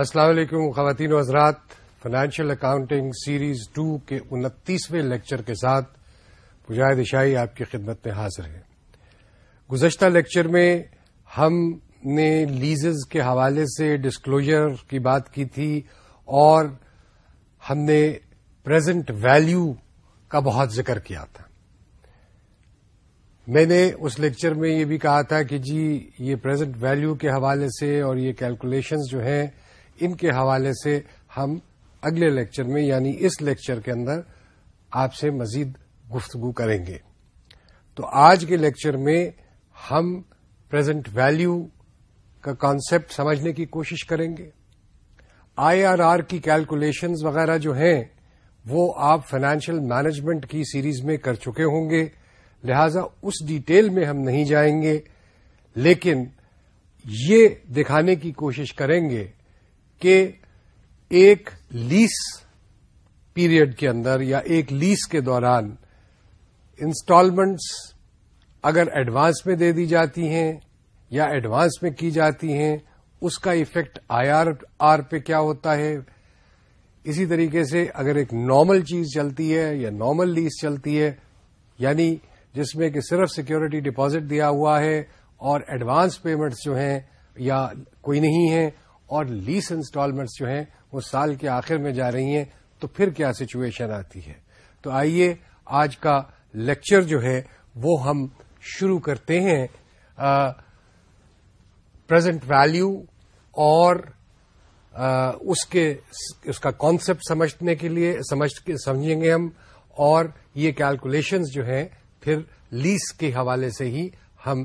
السلام علیکم خواتین و حضرات فائنانشیل اکاؤنٹنگ سیریز ٹو کے انتیسویں لیکچر کے ساتھ پجائے شاہی آپ کی خدمت میں حاضر ہیں گزشتہ لیکچر میں ہم نے لیزز کے حوالے سے ڈسکلوجر کی بات کی تھی اور ہم نے پریزنٹ ویلیو کا بہت ذکر کیا تھا میں نے اس لیکچر میں یہ بھی کہا تھا کہ جی یہ پریزنٹ ویلیو کے حوالے سے اور یہ کیلکولیشنز جو ہیں ان کے حوالے سے ہم اگلے لیکچر میں یعنی اس لیکچر کے اندر آپ سے مزید گفتگو کریں گے تو آج کے لیکچر میں ہم پریزنٹ ویلیو کا کانسیپٹ سمجھنے کی کوشش کریں گے آئی آر آر کی کیلکولیشنز وغیرہ جو ہیں وہ آپ فائنینشیل مینجمنٹ کی سیریز میں کر چکے ہوں گے لہذا اس ڈیٹیل میں ہم نہیں جائیں گے لیکن یہ دکھانے کی کوشش کریں گے کہ ایک لیس پیریڈ کے اندر یا ایک لیس کے دوران انسٹالمنٹس اگر ایڈوانس میں دے دی جاتی ہیں یا ایڈوانس میں کی جاتی ہیں اس کا ایفیکٹ آئی آر آر پہ کیا ہوتا ہے اسی طریقے سے اگر ایک نارمل چیز چلتی ہے یا نارمل لیز چلتی ہے یعنی جس میں کہ صرف سیکیورٹی ڈپازٹ دیا ہوا ہے اور ایڈوانس پیمنٹس جو ہیں یا کوئی نہیں ہے اور لیس انسٹالمنٹس جو ہیں وہ سال کے آخر میں جا رہی ہیں تو پھر کیا سچویشن آتی ہے تو آئیے آج کا لیکچر جو ہے وہ ہم شروع کرتے ہیں پرزنٹ ویلو اور اس کے اس کا کانسیپٹ سمجھنے کے لیے سمجھ سمجھیں گے ہم اور یہ کیلکولیشنز جو ہیں پھر لیس کے حوالے سے ہی ہم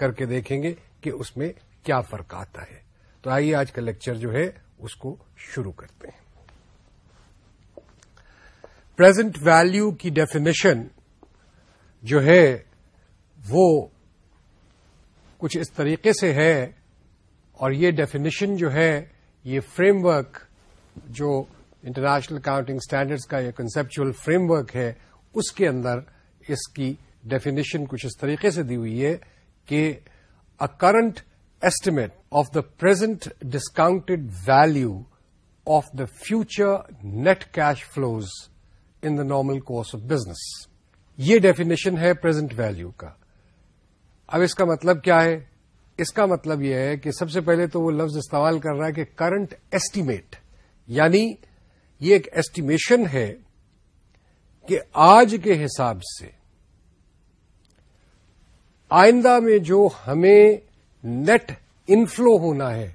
کر کے دیکھیں گے کہ اس میں کیا فرق آتا ہے تو آئیے آج کا لیکچر جو ہے اس کو شروع کرتے ہیں پرزنٹ ویلو کی ڈیفینیشن جو ہے وہ کچھ اس طریقے سے ہے اور یہ ڈیفینیشن جو ہے یہ فریم ورک جو انٹرنیشنل کاؤنٹنگ اسٹینڈرڈس کا یہ کنسپچل فریم ورک ہے اس کے اندر اس کی ڈیفینیشن کچھ اس طریقے سے دی ہوئی ہے کہ ا current estimate of the present discounted value of the future net cash flows in the normal course of business. یہ definition ہے present value کا. اب اس کا مطلب کیا ہے؟ اس کا مطلب یہ ہے کہ سب سے پہلے تو وہ لفظ استعمال کر رہا ہے کہ current estimate یعنی یہ ایک estimation ہے کہ آج کے حساب سے آئندہ میں جو ہمیں نیٹ انفلو ہونا ہے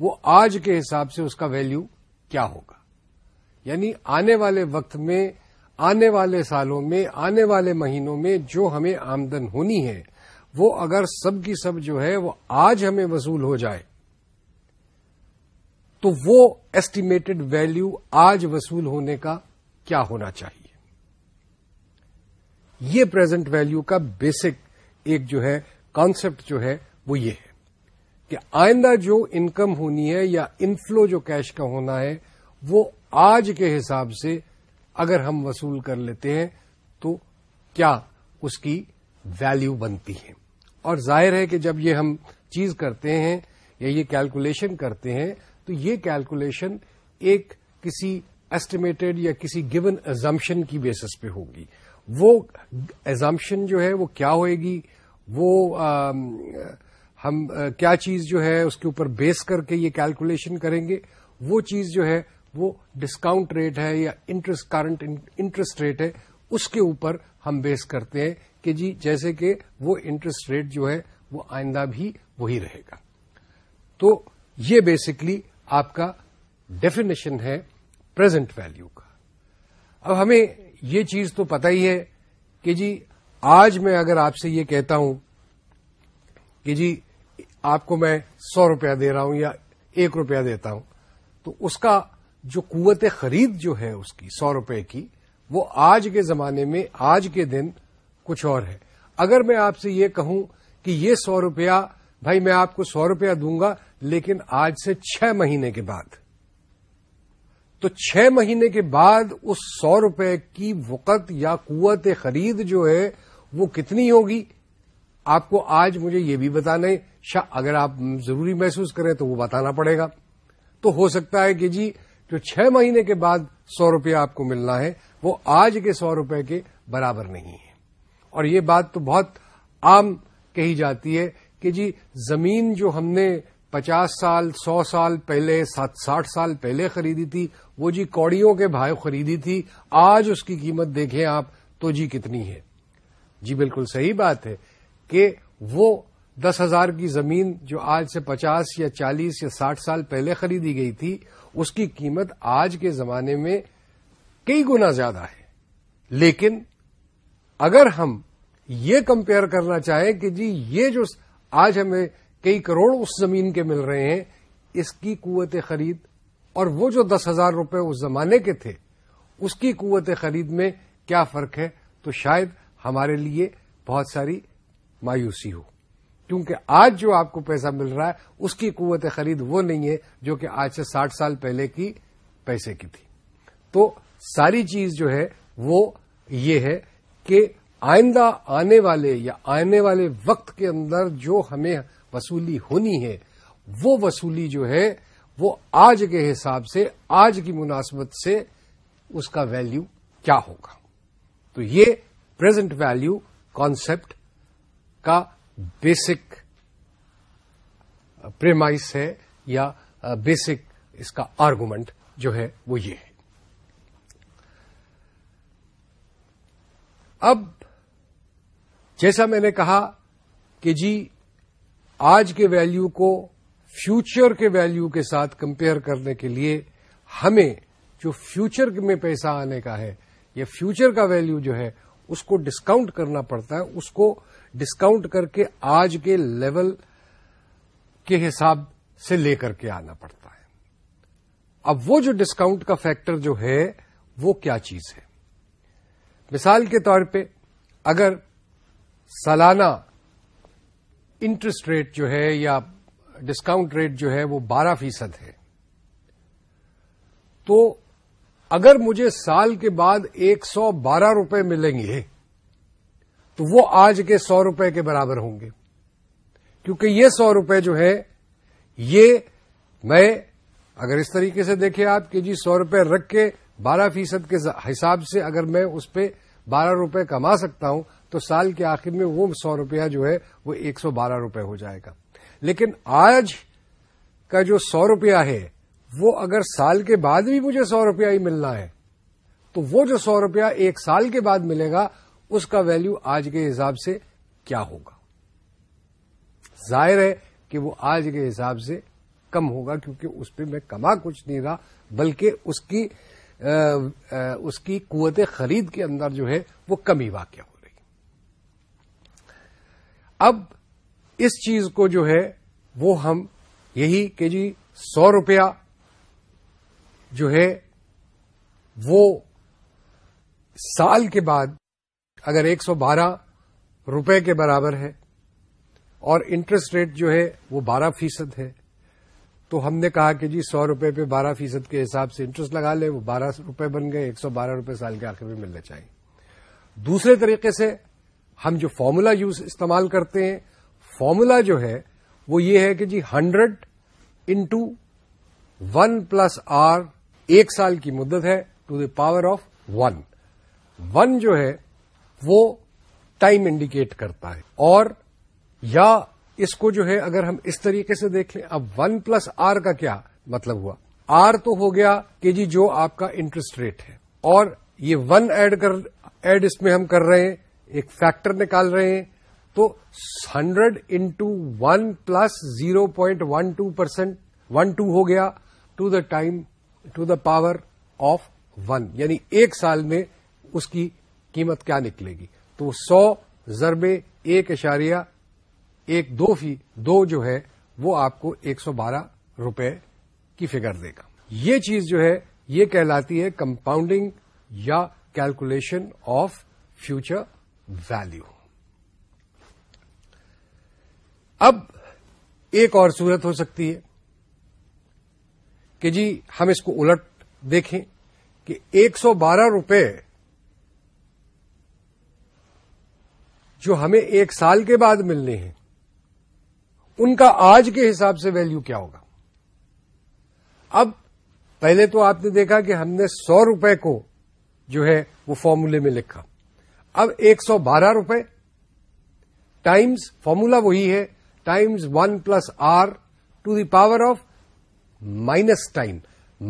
وہ آج کے حساب سے اس کا ویلیو کیا ہوگا یعنی آنے والے وقت میں آنے والے سالوں میں آنے والے مہینوں میں جو ہمیں آمدن ہونی ہے وہ اگر سب کی سب جو ہے وہ آج ہمیں وصول ہو جائے تو وہ ایسٹیمیٹڈ ویلیو آج وصول ہونے کا کیا ہونا چاہیے یہ پریزنٹ ویلیو کا بیسک ایک جو ہے کانسپٹ جو ہے وہ یہ ہے کہ آئندہ جو انکم ہونی ہے یا انفلو جو کیش کا ہونا ہے وہ آج کے حساب سے اگر ہم وصول کر لیتے ہیں تو کیا اس کی ویلیو بنتی ہے اور ظاہر ہے کہ جب یہ ہم چیز کرتے ہیں یا یہ کیلکولیشن کرتے ہیں تو یہ کیلکولیشن ایک کسی ایسٹیمیٹڈ یا کسی گیون ایزمپشن کی بیسس پہ ہوگی وہ ایزمپشن جو ہے وہ کیا ہوئے گی وہ آم ہم کیا چیز جو ہے اس کے اوپر بیس کر کے یہ کیلکولیشن کریں گے وہ چیز جو ہے وہ ڈسکاؤنٹ ریٹ ہے یا انٹرسٹ انٹرسٹ ریٹ ہے اس کے اوپر ہم بیس کرتے ہیں کہ جی جیسے کہ وہ انٹرسٹ ریٹ جو ہے وہ آئندہ بھی وہی رہے گا تو یہ بیسکلی آپ کا ڈیفینیشن ہے پرزینٹ ویلو کا اب ہمیں یہ چیز تو پتا ہی ہے کہ جی آج میں اگر آپ سے یہ کہتا ہوں کہ جی آپ کو میں سو روپیہ دے رہا ہوں یا ایک روپیہ دیتا ہوں تو اس کا جو قوت خرید جو ہے اس کی سو روپے کی وہ آج کے زمانے میں آج کے دن کچھ اور ہے اگر میں آپ سے یہ کہوں کہ یہ سو روپیہ بھائی میں آپ کو سو روپیہ دوں گا لیکن آج سے چھ مہینے کے بعد تو چھ مہینے کے بعد اس سو روپے کی وقت یا قوت خرید جو ہے وہ کتنی ہوگی آپ کو آج مجھے یہ بھی بتانا ہے شاہ اگر آپ ضروری محسوس کریں تو وہ بتانا پڑے گا تو ہو سکتا ہے کہ جی جو چھ مہینے کے بعد سو روپے آپ کو ملنا ہے وہ آج کے سو روپے کے برابر نہیں ہے اور یہ بات تو بہت عام کہی جاتی ہے کہ جی زمین جو ہم نے پچاس سال سو سال پہلے سات ساٹھ سال پہلے خریدی تھی وہ جی کوڑیوں کے بھائی خریدی تھی آج اس کی قیمت دیکھیں آپ تو جی کتنی ہے جی بالکل صحیح بات ہے کہ وہ دس ہزار کی زمین جو آج سے پچاس یا چالیس یا ساٹھ سال پہلے خریدی گئی تھی اس کی قیمت آج کے زمانے میں کئی گنا زیادہ ہے لیکن اگر ہم یہ کمپیئر کرنا چاہیں کہ جی یہ جو آج ہمیں کئی کروڑ اس زمین کے مل رہے ہیں اس کی قوت خرید اور وہ جو دس ہزار روپے اس زمانے کے تھے اس کی قوت خرید میں کیا فرق ہے تو شاید ہمارے لیے بہت ساری مایوسی ہو کیونکہ آج جو آپ کو پیسہ مل رہا ہے اس کی قوت خرید وہ نہیں ہے جو کہ آج سے ساٹھ سال پہلے کی پیسے کی تھی تو ساری چیز جو ہے وہ یہ ہے کہ آئندہ آنے والے یا آنے والے وقت کے اندر جو ہمیں وصولی ہونی ہے وہ وصولی جو ہے وہ آج کے حساب سے آج کی مناسبت سے اس کا ویلیو کیا ہوگا تو یہ پریزنٹ ویلیو کانسپٹ کا بیسک پریمائس uh, ہے یا بیسک uh, اس کا آرگومنٹ جو ہے وہ یہ ہے اب جیسا میں نے کہا کہ جی آج کے ویلیو کو فیوچر کے ویلیو کے ساتھ کمپیئر کرنے کے لیے ہمیں جو فیوچر میں پیسہ آنے کا ہے یا فیوچر کا ویلیو جو ہے اس کو ڈسکاؤنٹ کرنا پڑتا ہے اس کو ڈسکاؤنٹ کر کے آج کے لیول کے حساب سے لے کر کے آنا پڑتا ہے اب وہ جو ڈسکاؤنٹ کا فیکٹر جو ہے وہ کیا چیز ہے مثال کے طور پہ اگر سالانہ انٹرسٹ ریٹ جو ہے یا ڈسکاؤنٹ ریٹ جو ہے وہ بارہ فیصد ہے تو اگر مجھے سال کے بعد ایک سو بارہ روپے ملیں گے تو وہ آج کے سو روپے کے برابر ہوں گے کیونکہ یہ سو روپے جو ہے یہ میں اگر اس طریقے سے دیکھے آپ کہ جی سو روپے رکھ کے بارہ فیصد کے حساب سے اگر میں اس پہ بارہ روپے کما سکتا ہوں تو سال کے آخر میں وہ سو روپیہ جو ہے وہ ایک سو بارہ روپے ہو جائے گا لیکن آج کا جو سو روپیہ ہے وہ اگر سال کے بعد بھی مجھے سو روپیہ ہی ملنا ہے تو وہ جو سو روپیہ ایک سال کے بعد ملے گا اس کا ویلو آج کے حساب سے کیا ہوگا ظاہر ہے کہ وہ آج کے حساب سے کم ہوگا کیونکہ اس پہ میں کما کچھ نہیں رہا بلکہ اس کی آ, آ, اس کی قوت خرید کے اندر جو ہے وہ کمی واقع ہو رہی اب اس چیز کو جو ہے وہ ہم یہی کہ جی سو روپیہ جو ہے وہ سال کے بعد اگر ایک سو بارہ روپے کے برابر ہے اور انٹرسٹ ریٹ جو ہے وہ بارہ فیصد ہے تو ہم نے کہا کہ جی سو روپے پہ بارہ فیصد کے حساب سے انٹرسٹ لگا لے وہ بارہ روپے بن گئے ایک سو بارہ روپے سال کے آخر میں ملنا چاہیے دوسرے طریقے سے ہم جو فارمولا یوز استعمال کرتے ہیں فارمولا جو ہے وہ یہ ہے کہ جی hundred into one plus R ایک سال کی مدت ہے to the power of one one جو ہے وہ ٹائم انڈیکیٹ کرتا ہے اور یا اس کو جو ہے اگر ہم اس طریقے سے دیکھیں اب ون پلس آر کا کیا مطلب ہوا آر تو ہو گیا کہ جی جو آپ کا انٹرسٹ ریٹ ہے اور یہ ون ایڈ کر ایڈ اس میں ہم کر رہے ہیں ایک فیکٹر نکال رہے ہیں تو hundred into one plus zero point one two percent one two ہو گیا to the time to the power of one یعنی ایک سال میں اس کی قیمت کیا نکلے گی تو وہ سو ضربے ایک اشاریہ ایک دو فی دو جو ہے وہ آپ کو ایک سو بارہ روپے کی فگر دے گا یہ چیز جو ہے یہ کہلاتی ہے کمپاؤنڈنگ یا کیلکولیشن آف فیوچر ویلو اب ایک اور صورت ہو سکتی ہے کہ جی ہم اس کو الٹ دیکھیں کہ ایک سو بارہ روپے جو ہمیں ایک سال کے بعد ملنے ہیں ان کا آج کے حساب سے ویلو کیا ہوگا اب پہلے تو آپ نے دیکھا کہ ہم نے سو روپے کو جو ہے وہ فارمولہ میں لکھا اب ایک سو بارہ روپے ٹائمز فارمولا وہی ہے times one plus R to the power of minus time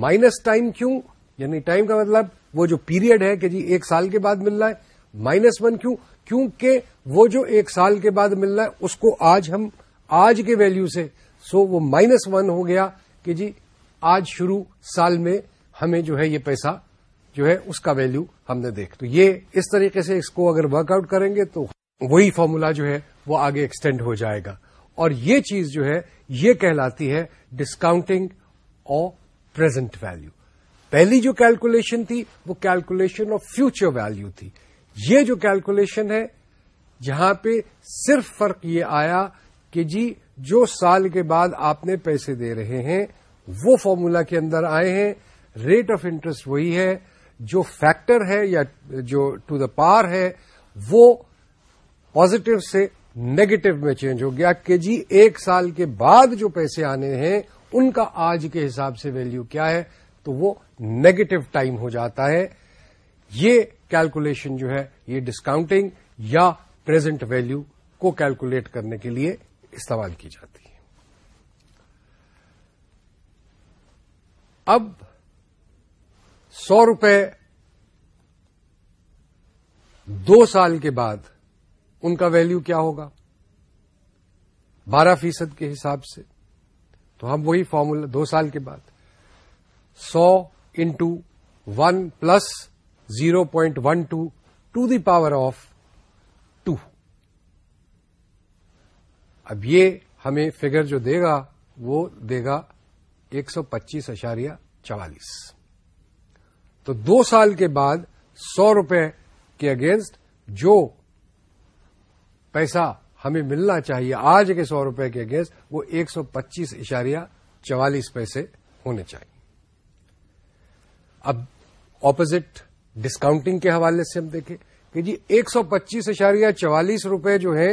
minus time کیوں یعنی ٹائم کا مطلب وہ جو پیریڈ ہے کہ جی ایک سال کے بعد مل رہا ہے مائنس ون کیوں کیونکہ وہ جو ایک سال کے بعد مل رہا ہے اس کو آج ہم آج کے ویلیو سے سو وہ مائنس ون ہو گیا کہ جی آج شروع سال میں ہمیں جو ہے یہ پیسہ جو ہے اس کا ویلیو ہم نے دیکھ تو یہ اس طریقے سے اس کو اگر ورک آؤٹ کریں گے تو وہی فارمولا جو ہے وہ آگے ایکسٹینڈ ہو جائے گا اور یہ چیز جو ہے یہ کہلاتی ہے ڈسکاؤنٹنگ اور پرزینٹ ویلو پہلی جو کیلکولیشن تھی وہ کیلکولیشن آف فیوچر ویلو تھی یہ جو کیلکولیشن ہے جہاں پہ صرف فرق یہ آیا کہ جی جو سال کے بعد آپ نے پیسے دے رہے ہیں وہ فارمولا کے اندر آئے ہیں ریٹ آف انٹرسٹ وہی ہے جو فیکٹر ہے یا جو ٹو دا پار ہے وہ پازیٹو سے نیگیٹو میں چینج ہو گیا کہ جی ایک سال کے بعد جو پیسے آنے ہیں ان کا آج کے حساب سے ویلیو کیا ہے تو وہ نیگیٹو ٹائم ہو جاتا ہے یہ کیلکولیشن جو ہے یہ ڈسکاؤنٹنگ یا پریزنٹ ویلو کو کیلکولیٹ کرنے کے لیے استعمال کی جاتی ہے اب سو روپے دو سال کے بعد ان کا ویلو کیا ہوگا بارہ فیصد کے حساب سے تو ہم وہی فارمولا دو سال کے بعد سو into one plus zero point one اب آف ہمیں فگر جو دے گا وہ دے گا ایک سو پچیس اشاریہ چوالیس تو دو سال کے بعد سو روپے کے اگینسٹ جو پیسہ ہمیں ملنا چاہیے آج کے سو روپے کے اگینسٹ وہ ایک سو پچیس اشاریہ چوالیس پیسے ہونے چاہیے اب اپوزٹ ڈسکاؤنٹنگ کے حوالے سے ہم دیکھیں کہ جی ایک سو پچیس اشاریہ چوالیس روپے جو ہے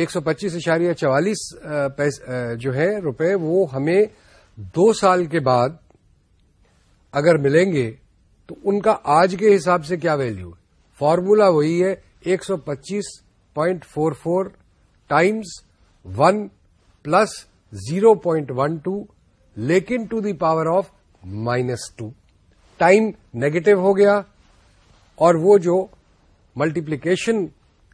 ایک سو پچیس اشاریہ چوالیس جو ہے روپے وہ ہمیں دو سال کے بعد اگر ملیں گے تو ان کا آج کے حساب سے کیا ویلیو ہے فارمولا وہی ہے ایک سو پچیس point four four times one plus zero point one two لیکن to the power of minus two time negative ہو گیا اور وہ جو ملٹیپلیکیشن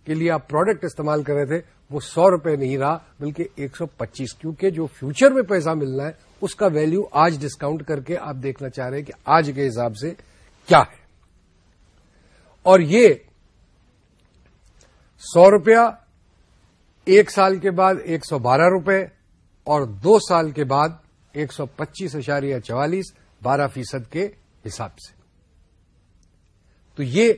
کے لیے آپ پروڈکٹ استعمال کر رہے تھے وہ سو روپے نہیں رہا بلکہ ایک سو پچیس کیونکہ جو فیوچر میں پیسہ ملنا ہے اس کا ویلو آج ڈسکاؤنٹ کر کے آپ دیکھنا چاہ رہے ہیں کہ آج کے حساب سے کیا ہے اور یہ سو روپیہ ایک سال کے بعد ایک سو بارہ روپے اور دو سال کے بعد ایک سو پچیس اشاریہ چوالیس بارہ فیصد کے حساب سے تو یہ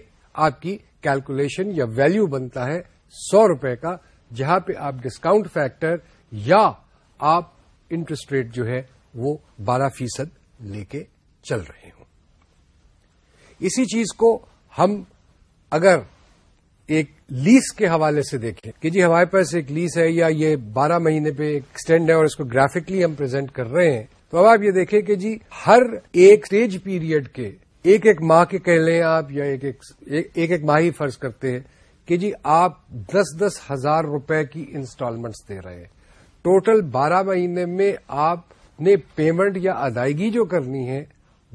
آپ کی کیلکولیشن یا ویلو بنتا ہے سو روپے کا جہاں پہ آپ ڈسکاؤنٹ فیکٹر یا آپ انٹرسٹ ریٹ جو ہے وہ بارہ فیصد لے کے چل رہے ہوں اسی چیز کو ہم اگر ایک لیس کے حوالے سے دیکھیں کہ جی ہمارے پاس ایک لیس ہے یا یہ بارہ مہینے پہ ایکسٹینڈ ہے اور اس کو گرافکلی ہم پرزینٹ کر رہے ہیں تو اب آپ یہ دیکھیں کہ جی ہر ایک سٹیج پیریڈ کے ایک ایک ماہ کے کہہ لیں آپ یا ایک ایک ماہ ہی فرض کرتے ہیں کہ جی آپ دس دس ہزار روپے کی انسٹالمنٹس دے رہے ہیں ٹوٹل بارہ مہینے میں آپ نے پیمنٹ یا ادائیگی جو کرنی ہے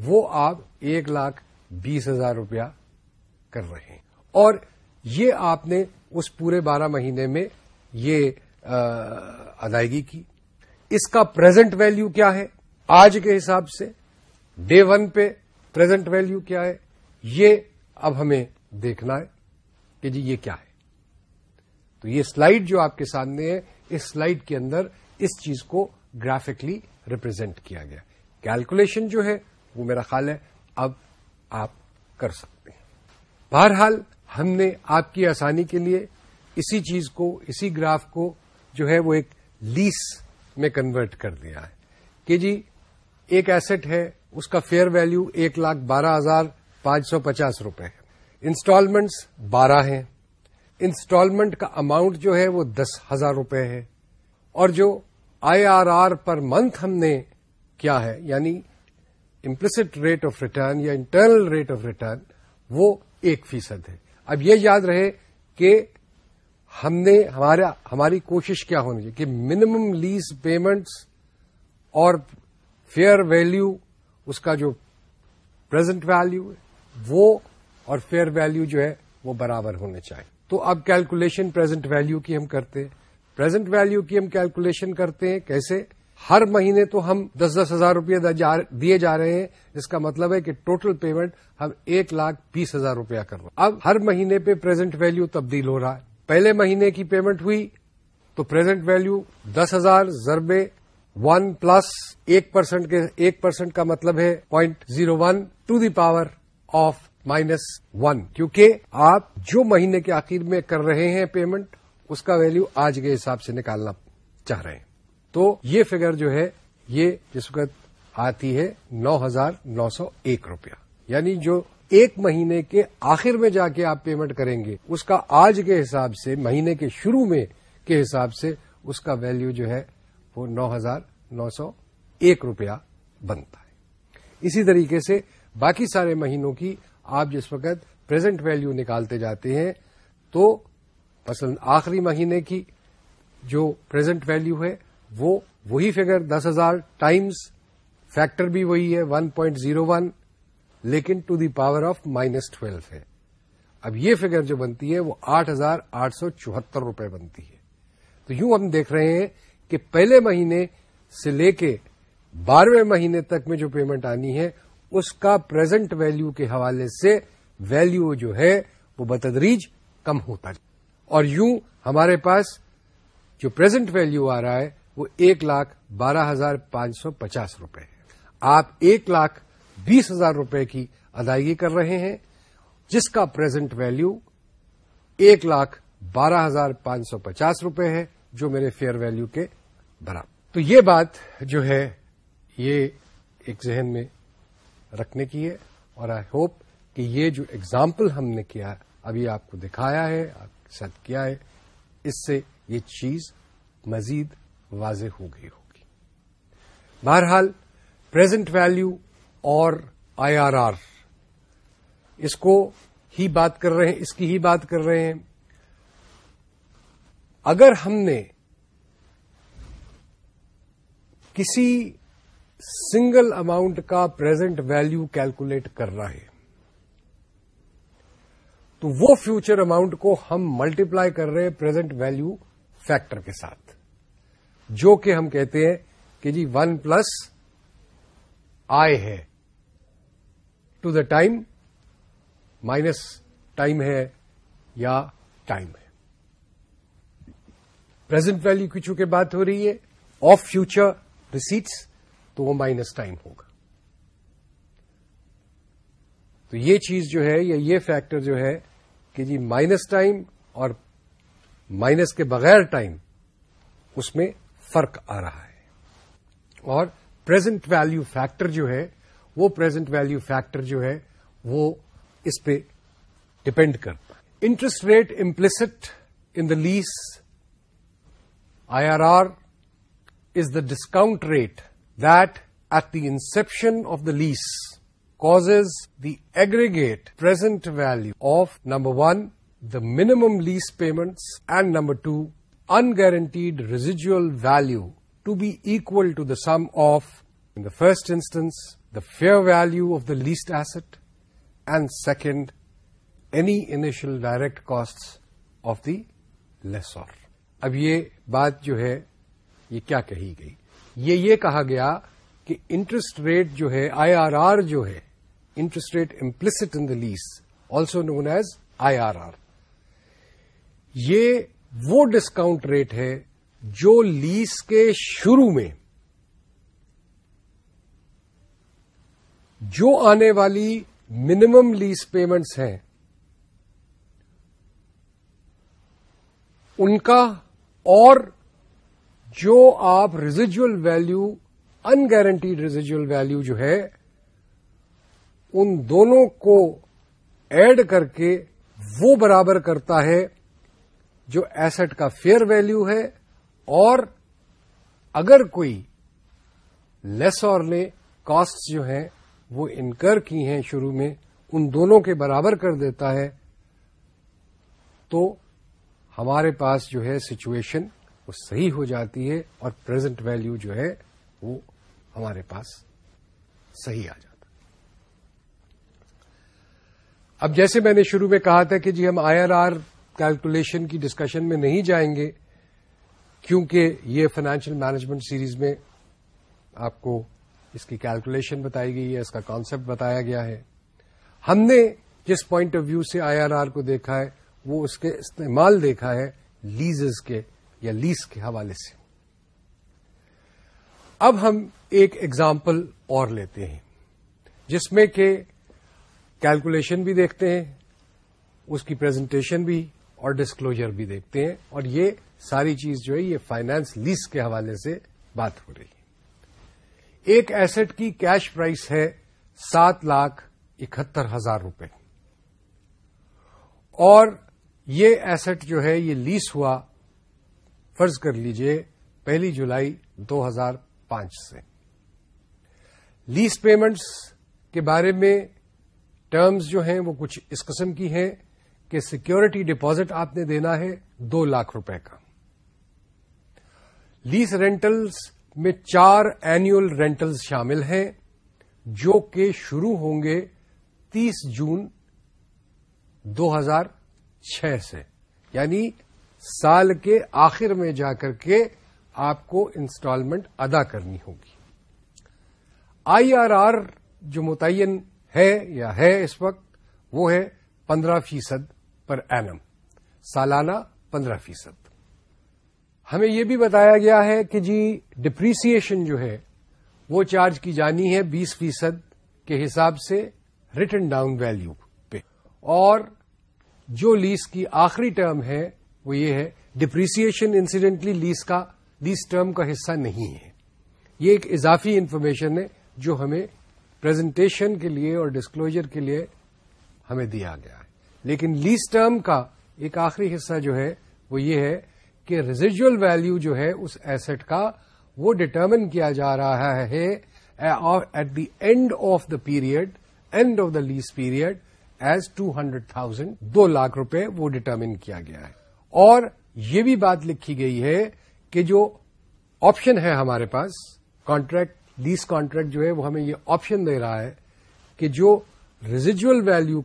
وہ آپ ایک لاکھ بیس ہزار روپیہ کر رہے ہیں اور یہ آپ نے اس پورے بارہ مہینے میں یہ ادائیگی کی اس کا پریزنٹ ویلیو کیا ہے آج کے حساب سے ڈے ون پہ پرزینٹ ویلو کیا ہے یہ اب ہمیں دیکھنا ہے کہ جی یہ کیا ہے تو یہ سلائڈ جو آپ کے سامنے ہے اس سلائڈ کے اندر اس چیز کو گرافکلی ریپرزینٹ کیا گیا کیلکولیشن جو ہے وہ میرا خیال ہے اب آپ کر سکتے ہیں بہرحال ہم نے آپ کی آسانی کے لیے اسی چیز کو اسی گراف کو جو ہے وہ ایک لیس میں کنورٹ کر دیا ہے کہ جی ایک ایسٹ ہے اس کا فیئر ویلو ایک لاکھ بارہ ہزار پانچ سو پچاس روپے ہے انسٹالمنٹس بارہ ہیں انسٹالمنٹ کا اماؤنٹ جو ہے وہ دس ہزار روپے ہے اور جو I R R per month ہم نے کیا ہے یعنی امپلسٹ ریٹ آف ریٹرن یا انٹرنل ریٹ آف ریٹرن وہ ایک فیصد ہے اب یہ یاد رہے کہ ہم نے ہمارا ہماری کوشش کیا ہونی چاہیے کہ منیمم لیز پیمنٹس اور فیئر ویلو اس کا جو پرزینٹ ویلو وہ اور فیئر ویلو جو ہے وہ برابر ہونے چاہیے تو اب کیلکولیشن پرزینٹ ویلو کی ہم کرتے ہیں پرزینٹ ویلو کی ہم کیلکولیشن کرتے ہیں کیسے ہر مہینے تو ہم دس دس ہزار روپیہ دیے جا رہے ہیں اس کا مطلب ہے کہ ٹوٹل پیمنٹ ہم ایک لاکھ بیس ہزار روپیہ کر رہے ہیں اب ہر مہینے پہ پرزینٹ ویلو تبدیل ہو رہا ہے پہلے مہینے کی پیمنٹ ہوئی تو پرزینٹ ویلو دس ہزار ضربے ون پلس ایک پرسینٹ کے ایک پرسینٹ کا مطلب ہے point zero one to the power of minus one کیونکہ آپ جو مہینے کے آخر میں کر رہے ہیں پیمنٹ اس کا ویلیو آج کے حساب سے نکالنا چاہ رہے ہیں تو یہ فگر جو ہے یہ جس وقت آتی ہے نو ہزار نو سو ایک روپیہ یعنی جو ایک مہینے کے آخر میں جا کے آپ پیمنٹ کریں گے اس کا آج کے حساب سے مہینے کے شروع میں کے حساب سے اس کا ویلو جو ہے وہ نو ہزار نو سو ایک روپیہ بنتا ہے اسی طریقے سے باقی سارے مہینوں کی آپ جس وقت پرزینٹ ویلو نکالتے جاتے ہیں تو مثلا آخری مہینے کی جو پرزینٹ ویلو ہے وہ وہی فگر دس ہزار ٹائمز فیکٹر بھی وہی ہے ون پوائنٹ زیرو ون لیکن to the power of minus twelve ہے اب یہ فگر جو بنتی ہے وہ آٹھ ہزار آٹھ سو چوہتر روپے بنتی ہے تو یوں ہم دیکھ رہے ہیں کہ پہلے مہینے سے لے کے بارہویں مہینے تک میں جو پیمنٹ آنی ہے اس کا پرزینٹ ویلو کے حوالے سے ویلو جو ہے وہ بتدریج کم ہوتا ہے اور یوں ہمارے پاس جو پرزینٹ ویلو آ رہا ہے وہ ایک لاکھ بارہ ہزار پانچ سو پچاس روپے ہے آپ ایک لاکھ بیس ہزار روپے کی ادائیگی کر رہے ہیں جس کا پرزینٹ ویلو ایک لاکھ بارہ ہزار پانچ سو پچاس روپے ہے جو میرے فیئر ویلو کے برابر تو یہ بات جو ہے یہ ایک ذہن میں رکھنے کی ہے اور آئی ہوپ کہ یہ جو ایگزامپل ہم نے کیا ابھی آپ کو دکھایا ہے آپ سید کیا ہے اس سے یہ چیز مزید واضح ہو گئی ہوگی بہرحال پرزینٹ ویلو اور آئی آر آر اس کو ہی بات کر رہے ہیں اس کی ہی بات کر رہے ہیں اگر ہم نے کسی سنگل اماؤنٹ کا پریزنٹ ویلو کیلکولیٹ کر رہا ہے تو وہ فیوچر اماؤنٹ کو ہم ملٹیپلائی کر رہے ہیں پرزینٹ ویلو فیکٹر کے ساتھ جو کہ ہم کہتے ہیں کہ جی ون پلس آئے ہے to the time minus time ہے یا ٹائم ہے پرزنٹ ویلو کی چونکہ بات ہو رہی ہے آف فیوچر ریسیٹس تو وہ مائنس ٹائم ہوگا تو یہ چیز جو ہے یا یہ فیکٹر جو ہے کہ جی مائنس ٹائم اور مائنس کے بغیر ٹائم اس میں فرق آ رہا ہے اور پرزینٹ ویلو فیکٹر جو ہے وہ پرزینٹ ویلو فیکٹر جو ہے وہ اس پہ ڈپینڈ کرتا interest rate implicit in the lease IRR is the discount rate that at the inception of the lease causes the aggregate present value of, number one, the minimum lease payments, and number two, unguaranteed residual value to be equal to the sum of, in the first instance, the fair value of the leased asset, and second, any initial direct costs of the lessor. اب یہ بات جو ہے یہ کیا کہی گئی یہ یہ کہا گیا کہ انٹرسٹ ریٹ جو ہے آئی آر آر جو ہے interest rate implicit in the lease also known as I R R یہ وہ ڈسکاؤنٹ ریٹ ہے جو لیس کے شروع میں جو آنے والی منیمم لیز پیمنٹس ہیں ان کا اور جو آپ residual value guaranteed residual value جو ہے ان دونوں کو ایڈ کر کے وہ برابر کرتا ہے جو ایسٹ کا فیئر ویلو ہے اور اگر کوئی لیس کاسٹ جو ہیں وہ انکر کی ہیں شروع میں ان دونوں کے برابر کر دیتا ہے تو ہمارے پاس جو ہے سچویشن وہ صحیح ہو جاتی ہے اور پرزینٹ ویلو جو ہے وہ ہمارے پاس صحیح آ جاتا اب جیسے میں نے شروع میں کہا تھا کہ جی ہم آئی آر آر کیلکولیشن کی ڈسکشن میں نہیں جائیں گے کیونکہ یہ فائنینشیل مینجمنٹ سیریز میں آپ کو اس کی کیلکولیشن بتائی گئی ہے اس کا کانسپٹ بتایا گیا ہے ہم نے جس پوائنٹ آف ویو سے آئی آر آر کو دیکھا ہے وہ اس کے استعمال دیکھا ہے لیزز کے یا لیز کے حوالے سے اب ہم ایک ایگزامپل اور لیتے ہیں جس میں کہ کیلکولیشن بھی دیکھتے ہیں اس کی پریزنٹیشن بھی اور ڈسکلوجر بھی دیکھتے ہیں اور یہ ساری چیز جو ہے یہ فائنانس لیز کے حوالے سے بات ہو رہی ہے ایک ایسٹ کی کیش پرائس ہے سات لاکھ اکہتر ہزار روپے اور یہ ایسٹ جو ہے یہ لیس ہوا فرض کر لیجئے پہلی جولائی دو ہزار پانچ سے لیس پیمنٹس کے بارے میں ٹرمز جو ہیں وہ کچھ اس قسم کی ہیں کہ سیکیورٹی ڈپازٹ آپ نے دینا ہے دو لاکھ روپے کا لیس رینٹلز میں چار اینیول رینٹلز شامل ہیں جو کہ شروع ہوں گے تیس جون دو ہزار چھ سے یعنی سال کے آخر میں جا کر کے آپ کو انسٹالمنٹ ادا کرنی ہوگی آئی آر آر جو متعین ہے یا ہے اس وقت وہ ہے پندرہ فیصد پر اینم سالانہ پندرہ فیصد ہمیں یہ بھی بتایا گیا ہے کہ جی ڈپریسیشن جو ہے وہ چارج کی جانی ہے بیس فیصد کے حساب سے ریٹن ڈاؤن ویلیو پہ اور جو لیس کی آخری ٹرم ہے وہ یہ ہے ڈپریسیشن انسیڈینٹلی لیز کا لیس ٹرم کا حصہ نہیں ہے یہ ایک اضافی انفارمیشن ہے جو ہمیں پرزنٹیشن کے لیے اور ڈسکلوجر کے لیے ہمیں دیا گیا ہے لیکن لیس ٹرم کا ایک آخری حصہ جو ہے وہ یہ ہے کہ ریزیجل ویلو جو ہے اس ایسٹ کا وہ ڈٹرمن کیا جا رہا ہے at the end of the period end of the lease period as two hundred thousand دو لاکھ روپے وہ ڈیٹرمن کیا گیا ہے اور یہ بھی بات لکھی گئی ہے کہ جو آپشن ہے ہمارے پاس کانٹریکٹ لیس کانٹریکٹ جو ہے وہ ہمیں یہ آپشن دے رہا ہے کہ جو ریزیجل ویلو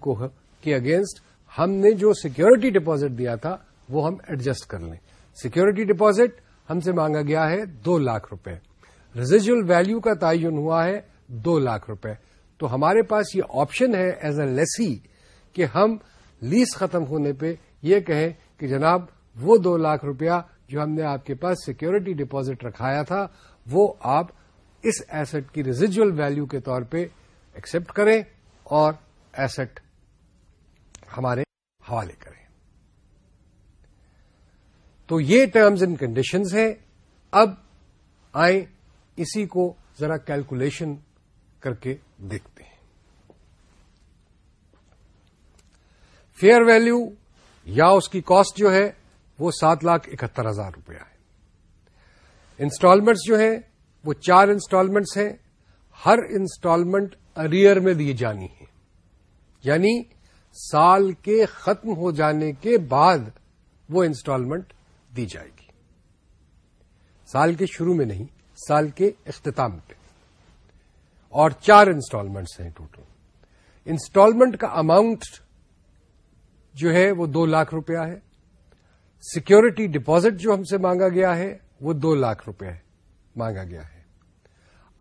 کے اگینسٹ ہم نے جو سیکورٹی ڈپوزٹ دیا تھا وہ ہم ایڈجسٹ کر لیں سیکورٹی ڈپوزٹ ہم سے مانگا گیا ہے دو لاکھ روپے ریزیجل ویلو کا تعین ہوا ہے دو لاکھ روپے تو ہمارے پاس یہ آپشن ہے ایز اے لیسی کہ ہم لیس ختم ہونے پہ یہ کہیں کہ جناب وہ دو لاکھ روپیہ جو ہم نے آپ کے پاس سیکیورٹی ڈپوزٹ رکھایا تھا وہ آپ اس ایسٹ کی ریزیجل ویلو کے طور پہ ایکسپٹ کریں اور ایسٹ ہمارے حوالے کریں تو یہ ٹرمز اینڈ کنڈیشنز ہیں اب آئیں اسی کو ذرا کیلکولیشن کر کے دیکھتے فیئر ویلو یا اس کی کاسٹ جو ہے وہ سات لاکھ اکہتر ہزار روپیہ ہے انسٹالمنٹس جو ہیں وہ چار انسٹالمنٹس ہیں ہر انسٹالمنٹ اریئر میں دی جانی ہے یعنی سال کے ختم ہو جانے کے بعد وہ انسٹالمنٹ دی جائے گی سال کے شروع میں نہیں سال کے اختتام پہ اور چار انسٹالمنٹس ہیں ٹوٹل انسٹالمنٹ کا اماؤنٹ جو ہے وہ دو لاکھ روپیہ ہے سیکورٹی ڈپوزٹ جو ہم سے مانگا گیا ہے وہ دو لاکھ روپیہ مانگا گیا ہے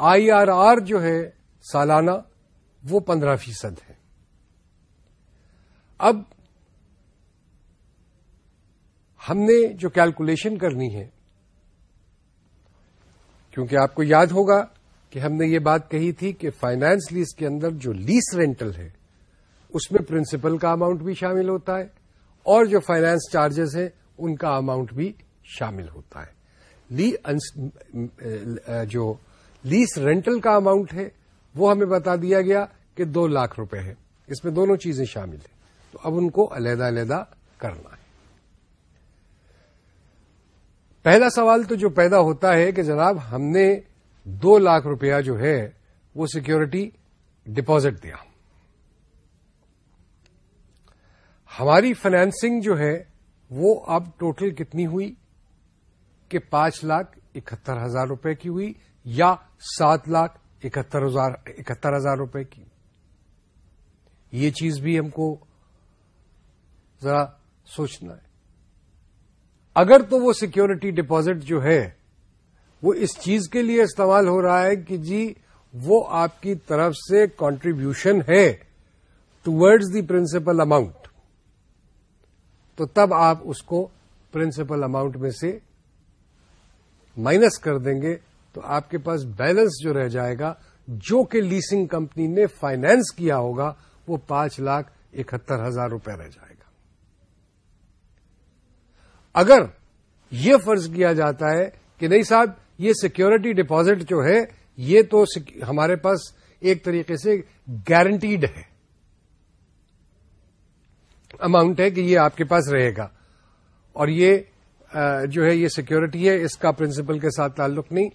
آئی آر آر جو ہے سالانہ وہ پندرہ فیصد ہے اب ہم نے جو کیلکولیشن کرنی ہے کیونکہ آپ کو یاد ہوگا کہ ہم نے یہ بات کہی تھی کہ فائنانس لیز کے اندر جو لیس رینٹل ہے اس میں پرنسپل کا اماؤنٹ بھی شامل ہوتا ہے اور جو فائنانس چارجز ہیں ان کا اماؤنٹ بھی شامل ہوتا ہے لی جو لیس رینٹل کا اماؤنٹ ہے وہ ہمیں بتا دیا گیا کہ دو لاکھ روپے ہے اس میں دونوں چیزیں شامل ہیں تو اب ان کو علیحدہ علیحدہ کرنا ہے پہلا سوال تو جو پیدا ہوتا ہے کہ جناب ہم نے دو لاکھ روپیہ جو ہے وہ سیکیورٹی ڈپازٹ دیا ہو ہماری فائنینسنگ جو ہے وہ اب ٹوٹل کتنی ہوئی کہ پانچ لاکھ اکہتر ہزار روپے کی ہوئی یا سات لاکھ اکہتر ہزار اکہتر ہزار روپے کی یہ چیز بھی ہم کو ذرا سوچنا ہے اگر تو وہ سیکیورٹی ڈپازٹ جو ہے وہ اس چیز کے لیے استعمال ہو رہا ہے کہ جی وہ آپ کی طرف سے کنٹریبیوشن ہے ٹورڈز دی پرنسپل اماؤنٹ تو تب آپ اس کو پرنسپل اماؤنٹ میں سے مائنس کر دیں گے تو آپ کے پاس بیلنس جو رہ جائے گا جو کہ لیسنگ کمپنی نے فائنینس کیا ہوگا وہ پانچ لاکھ اکہتر ہزار روپے رہ جائے گا اگر یہ فرض کیا جاتا ہے کہ نہیں صاحب یہ سیکیورٹی ڈپازٹ جو ہے یہ تو ہمارے پاس ایک طریقے سے گارنٹیڈ ہے اماؤنٹ ہے کہ یہ آپ کے پاس رہے گا اور یہ جو ہے یہ سیکورٹی ہے اس کا پرنسپل کے ساتھ تعلق نہیں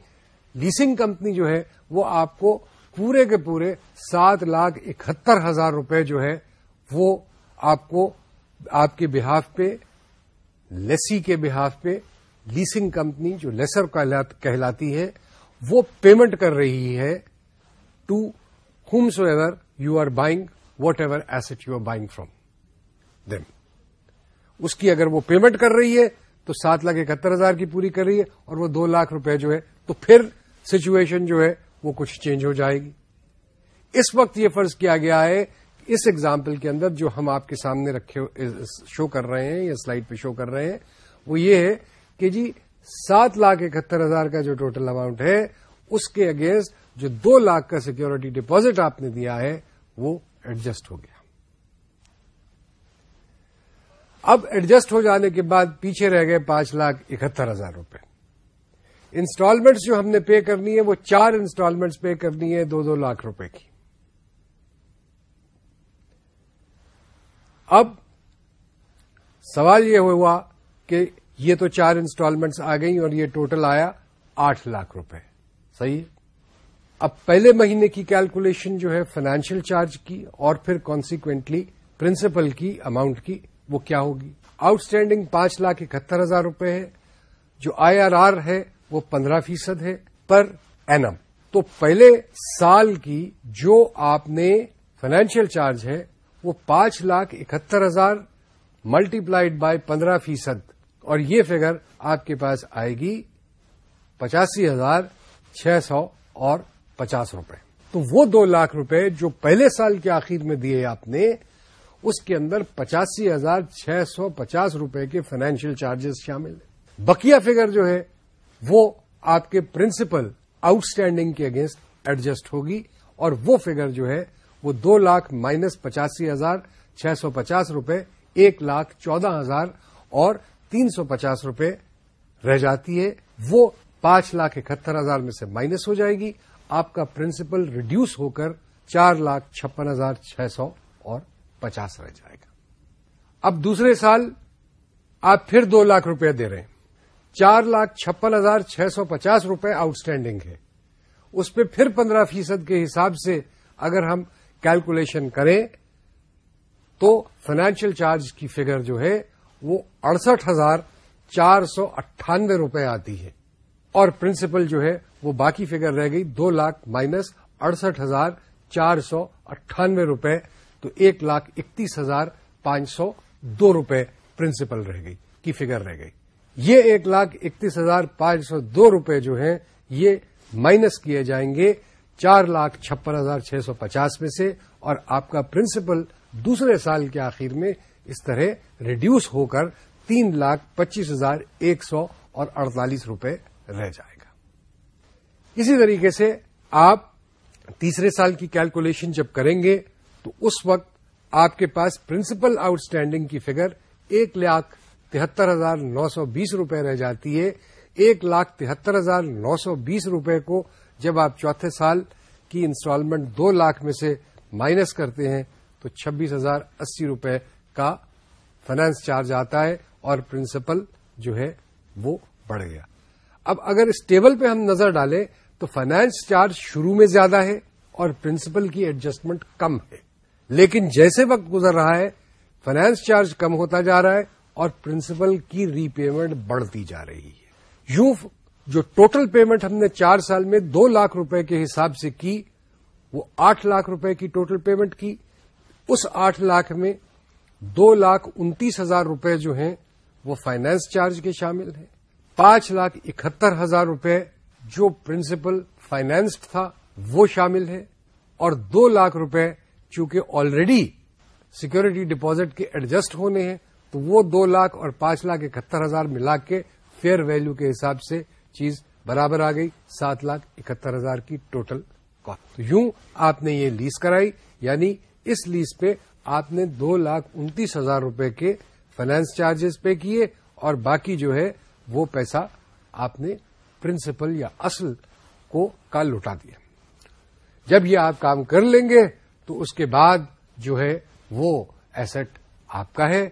لیسنگ کمپنی جو ہے وہ آپ کو پورے کے پورے سات لاکھ اکہتر ہزار روپے جو ہے وہ آپ کو آپ کے بہاف پہ لیسی کے بہاف پہ لیسنگ کمپنی جو لیسر کہلاتی ہے وہ پیمنٹ کر رہی ہے to whomsoever you are buying whatever asset you are buying from them اس کی اگر وہ پیمنٹ کر رہی ہے تو سات لاکھ اکہتر ہزار کی پوری کر رہی ہے اور وہ دو لاکھ روپے جو ہے تو پھر سچویشن جو ہے وہ کچھ چینج ہو جائے گی اس وقت یہ فرض کیا گیا ہے اس ایگزامپل کے اندر جو ہم آپ کے سامنے رکھے شو کر رہے ہیں یا سلائیڈ پہ شو کر رہے ہیں وہ یہ ہے کہ جی سات لاکھ اکہتر ہزار کا جو ٹوٹل اماؤنٹ ہے اس کے اگینسٹ جو دو لاکھ کا سیکورٹی ڈپازٹ آپ نے دیا ہے وہ ایڈجسٹ ہو گیا اب ایڈجسٹ ہو جانے کے بعد پیچھے رہ گئے پانچ لاکھ اکہتر ہزار روپے انسٹالمنٹس جو ہم نے پے کرنی ہے وہ چار انسٹالمنٹس پے کرنی ہے دو دو لاکھ روپے کی اب سوال یہ ہوا کہ یہ تو چار انسٹالمنٹس آ گئی اور یہ ٹوٹل آیا آٹھ لاکھ روپے صحیح ہے اب پہلے مہینے کی کیلکولیشن جو ہے فائنینشیل چارج کی اور پھر کانسیکوینٹلی پرنسپل کی اماؤنٹ کی وہ کیا ہوگی آؤٹ اسٹینڈنگ پانچ لاکھ اکہتر ہزار روپے ہے جو آئی آر آر ہے وہ پندرہ فیصد ہے پر اینم ایم تو پہلے سال کی جو آپ نے فائنینشیل چارج ہے وہ پانچ لاکھ اکہتر ہزار ملٹی پلائڈ بائی پندرہ فیصد اور یہ فگر آپ کے پاس آئے گی پچاسی ہزار چھ سو اور پچاس روپے تو وہ دو لاکھ روپے جو پہلے سال کے آخر میں دیے آپ نے اس کے اندر پچاسی ہزار چھ سو پچاس روپے کے فائنینشیل چارجز شامل ہیں بکیا فگر جو ہے وہ آپ کے پرنسپل آؤٹ اسٹینڈنگ کے اگینسٹ ایڈجسٹ ہوگی اور وہ فگر جو ہے وہ دو لاکھ مائنس پچاسی ہزار چھ سو پچاس روپے ایک لاکھ چودہ ہزار اور تین سو پچاس روپے رہ جاتی ہے وہ پانچ لاکھ اکہتر ہزار میں سے مائنس ہو جائے گی آپ کا پرنسپل ریڈیوس ہو کر چار لاکھ چھپن ہزار چھ سو پچاس رہ جائے گا اب دوسرے سال آپ پھر دو لاکھ روپے دے رہے ہیں چار لاکھ چھپن ہزار چھ سو پچاس روپے آؤٹ اسٹینڈنگ ہے اس پہ پھر پندرہ فیصد کے حساب سے اگر ہم کیلکولیشن کریں تو فائنینشیل چارج کی فگر جو ہے وہ اڑسٹھ ہزار چار سو اٹھانوے روپے آتی ہے اور پرنسپل جو ہے وہ باقی فگر رہ گئی دو لاکھ مائنس اڑسٹھ ہزار چار سو اٹھانوے روپے تو ایک لاکھ اکتیس ہزار پانچ سو دو روپے پرنسپل رہ گئی کی فگر رہ گئی یہ ایک لاکھ اکتیس ہزار پانچ سو دو روپے جو ہیں یہ مائنس کیے جائیں گے چار لاکھ چھپن ہزار چھ سو پچاس میں سے اور آپ کا پرنسپل دوسرے سال کے آخر میں اس طرح ریڈیوس ہو کر تین لاکھ پچیس ہزار ایک سو اور اڑتالیس روپے رہ جائے گا اسی طریقے سے آپ تیسرے سال کی کیلکولیشن جب کریں گے تو اس وقت آپ کے پاس پرنسپل آؤٹ اسٹینڈنگ کی فگر ایک لاکھ تہتر ہزار نو سو بیس روپے رہ جاتی ہے ایک لاکھ تہتر ہزار نو سو بیس روپے کو جب آپ چوتھے سال کی انسٹالمنٹ دو لاکھ میں سے مائنس کرتے ہیں تو چھبیس ہزار اسی روپے کا فائنانس چارج آتا ہے اور پرنسپل جو ہے وہ بڑھ گیا اب اگر اس ٹیبل پہ ہم نظر ڈالیں تو فائنانس چارج شروع میں زیادہ ہے اور پرنسپل کی ایڈجسٹمنٹ کم ہے لیکن جیسے وقت گزر رہا ہے فائنانس چارج کم ہوتا جا رہا ہے اور پرنسپل کی ری پیمنٹ بڑھتی جا رہی ہے یوں جو ٹوٹل پیمنٹ ہم نے چار سال میں دو لاکھ روپے کے حساب سے کی وہ آٹھ لاکھ روپے کی ٹوٹل پیمنٹ کی اس آٹھ لاکھ میں دو لاکھ انتیس ہزار روپے جو ہیں وہ فائنانس چارج کے شامل ہیں پانچ لاکھ اکہتر ہزار روپے جو پرنسپل فائنینسڈ تھا وہ شامل ہے اور دو لاکھ روپے چونکہ آلریڈی سیکورٹی ڈپوزٹ کے ایڈجسٹ ہونے ہیں تو وہ دو لاکھ اور پانچ لاکھ اکہتر ہزار ملا کے فیئر ویلو کے حساب سے چیز برابر آ گئی سات لاکھ اکہتر ہزار کی ٹوٹل کاسٹ یوں آپ نے یہ لیز کرائی یعنی اس لیز پہ آپ نے دو لاکھ انتیس ہزار روپے کے فائنانس چارجز پے کیے اور باقی جو ہے وہ پیسہ آپ نے پرنسپل یا اصل کو کا لوٹا دیا جب یہ آپ کام کر لیں گے تو اس کے بعد جو ہے وہ ایسٹ آپ کا ہے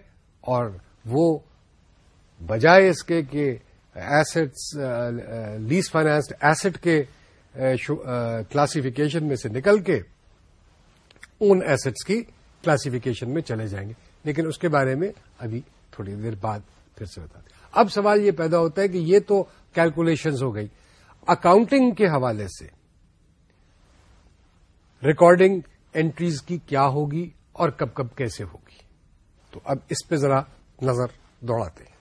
اور وہ بجائے اس کے کہ ایسٹس لیز فائنانسڈ ایسٹ کے کلاسیفیکیشن میں سے نکل کے ان ایسٹس کی کلاسیفیکیشن میں چلے جائیں گے لیکن اس کے بارے میں ابھی تھوڑی دیر بعد پھر سے بتا دیں اب سوال یہ پیدا ہوتا ہے کہ یہ تو کیلکولیشنز ہو گئی اکاؤنٹنگ کے حوالے سے ریکارڈنگ انٹریز کی کیا ہوگی اور کب کب کیسے ہوگی تو اب اس پہ ذرا نظر دوڑاتے ہیں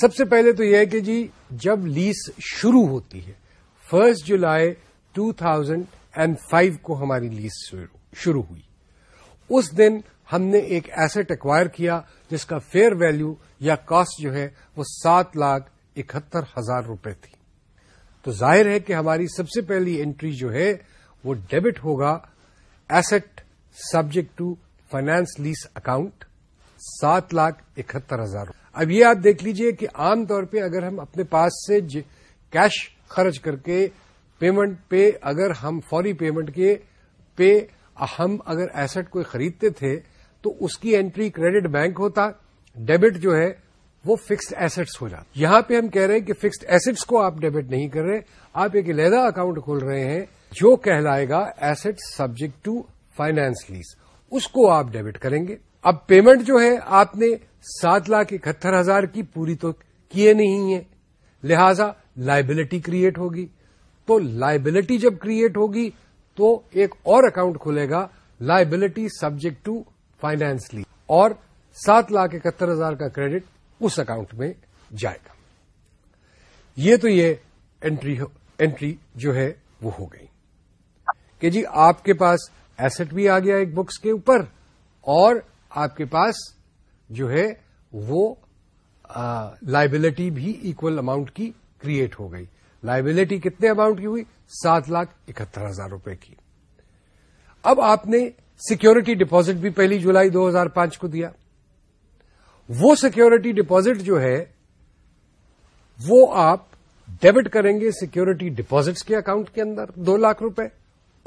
سب سے پہلے تو یہ ہے کہ جی جب لیس شروع ہوتی ہے first July two thousand and five کو ہماری لیس شروع ہوئی اس دن ہم نے ایک ایسٹ ایکوائر کیا جس کا فیئر ویلو یا کاسٹ جو ہے وہ سات لاکھ اکہتر ہزار روپے تھی تو ظاہر ہے کہ ہماری سب سے پہلی انٹری جو ہے وہ ڈیبٹ ہوگا asset subject to finance lease account سات لاکھ اکہتر ہزار اب یہ آپ دیکھ لیجئے کہ عام طور پہ اگر ہم اپنے پاس سے کیش خرچ کر کے پیمنٹ پہ اگر ہم فوری پیمنٹ کے پہ ہم اگر ایسٹ کوئی خریدتے تھے تو اس کی انٹری کریڈٹ بینک ہوتا ڈیبٹ جو ہے وہ فکسڈ ایسٹس ہو جاتا یہاں پہ ہم کہہ رہے ہیں کہ فکسڈ ایسٹس کو آپ ڈیبٹ نہیں کر رہے آپ ایک علیحدہ اکاؤنٹ کھول رہے ہیں جو کہلائے گا asset subject to finance lease اس کو آپ ڈیبٹ کریں گے اب پیمنٹ جو ہے آپ نے سات لاکھ اکہتر ہزار کی پوری تو کیے نہیں ہے لہذا لائبلٹی کریٹ ہوگی تو لائبلٹی جب کریٹ ہوگی تو ایک اور اکاؤنٹ کھلے گا liability subject to finance lease اور سات لاکھ اکہتر ہزار کا کریڈٹ اس اکاؤنٹ میں جائے گا یہ تو یہ انٹری جو ہے وہ ہو گئی کہ جی آپ کے پاس ایسٹ بھی آ گیا ایک بکس کے اوپر اور آپ کے پاس جو ہے وہ لائبلٹی بھی اکول اماؤنٹ کی کریٹ ہو گئی لائبلٹی کتنے اماؤنٹ کی ہوئی سات لاکھ اکہتر ہزار روپے کی اب آپ نے سیکورٹی ڈپازٹ بھی پہلی جولائی دو ہزار پانچ کو دیا وہ سیکورٹی ڈپازٹ جو ہے وہ آپ ڈیبٹ کریں گے سیکورٹی ڈپوزٹ کے اکاؤنٹ کے اندر دو لاکھ روپے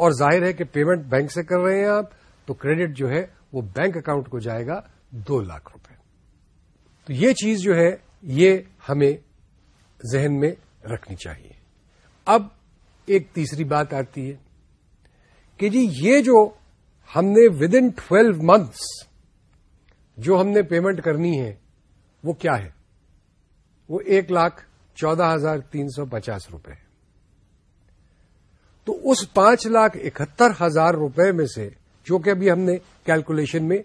اور ظاہر ہے کہ پیمنٹ بینک سے کر رہے ہیں آپ تو کریڈٹ جو ہے وہ بینک اکاؤنٹ کو جائے گا دو لاکھ روپے تو یہ چیز جو ہے یہ ہمیں ذہن میں رکھنی چاہیے اب ایک تیسری بات آتی ہے کہ جی یہ جو ہم نے ود ان ٹویلو منتھس جو ہم نے پیمنٹ کرنی ہے وہ کیا ہے وہ ایک لاکھ چودہ ہزار تین سو پچاس روپے ہے تو اس پانچ لاکھ اکہتر ہزار روپے میں سے جو کہ ابھی ہم نے کیلکولیشن میں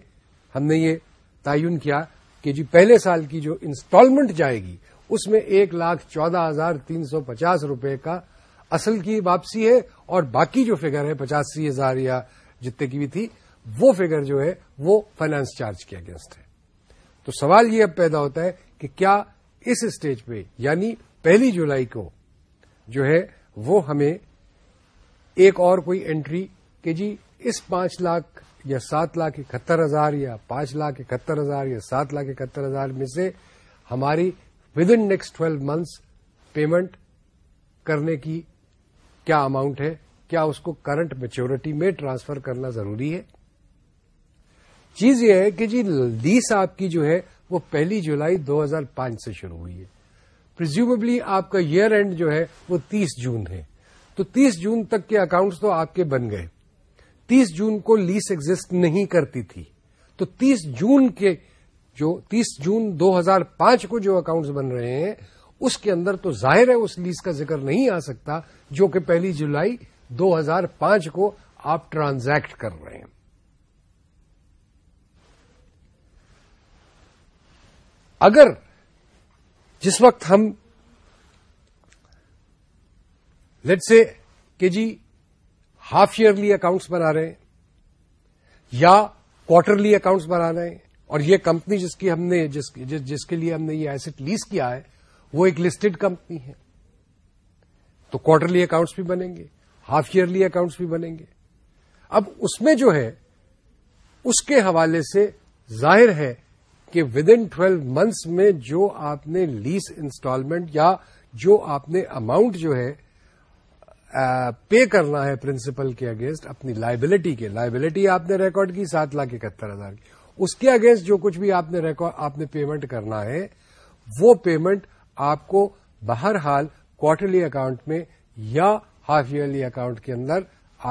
ہم نے یہ تعین کیا کہ جی پہلے سال کی جو انسٹالمنٹ جائے گی اس میں ایک لاکھ چودہ ہزار تین سو پچاس روپے کا اصل کی واپسی ہے اور باقی جو فگر ہے پچاسی ہزار یا جتنے کی بھی تھی وہ فگر جو ہے وہ فائنانس چارج کے اگینسٹ ہے تو سوال یہ اب پیدا ہوتا ہے کہ کیا اس اسٹیج پہ یعنی پہلی جولائی کو جو ہے وہ ہمیں ایک اور کوئی انٹری کہ جی اس پانچ لاکھ یا سات لاکھ اکہتر ہزار یا پانچ لاکھ اکہتر ہزار یا سات لاکھ اکہتر ہزار میں سے ہماری within next twelve months payment کرنے کی کیا اماؤنٹ ہے کیا اس کو کرنٹ میچورٹی میں ٹرانسفر کرنا ضروری ہے چیز یہ ہے کہ جی لیس آپ کی جو ہے وہ پہلی جولائی دو ہزار پانچ سے شروع ہوئی ہے پرزیومبلی آپ کا ایئر اینڈ جو ہے وہ تیس جون ہے تو تیس جون تک کے اکاؤنٹس تو آپ کے بن گئے تیس جون کو لیس ایگزٹ نہیں کرتی تھی تو تیس جون کے جو تیس جون دو ہزار پانچ کو جو اکاؤنٹس بن رہے ہیں اس کے اندر تو ظاہر ہے اس لیس کا ذکر نہیں آ سکتا جو کہ پہلی جولائی دو ہزار پانچ کو آپ ٹرانزیکٹ کر رہے ہیں اگر جس وقت ہم لیٹ سے کہ جی ہاف ایئرلی اکاؤنٹس بنا رہے ہیں یا کوارٹرلی اکاؤنٹس بنا رہے ہیں اور یہ کمپنی جس کی ہم نے جس, جس, جس کے لیے ہم نے یہ ایسٹ لیز کیا ہے وہ ایک لسٹڈ کمپنی ہے تو کوارٹرلی اکاؤنٹس بھی بنیں گے ہاف ایئرلی اکاؤنٹس بھی بنیں گے اب اس میں جو ہے اس کے حوالے سے ظاہر ہے کہ ود ان ٹویلو منتھس میں جو آپ نے لیس انسٹالمنٹ یا جو آپ نے اماؤنٹ جو ہے پے کرنا ہے پرنسپل کے اگینسٹ اپنی لائبلٹی کے لائبلٹی آپ نے ریکارڈ کی سات لاکھ اکہتر ہزار کی اس کے اگینسٹ جو کچھ بھی آپ آپ نے نے ریکارڈ پیمنٹ کرنا ہے وہ پیمنٹ آپ کو بہرحال حال اکاؤنٹ میں یا ہاف ایئرلی اکاؤنٹ کے اندر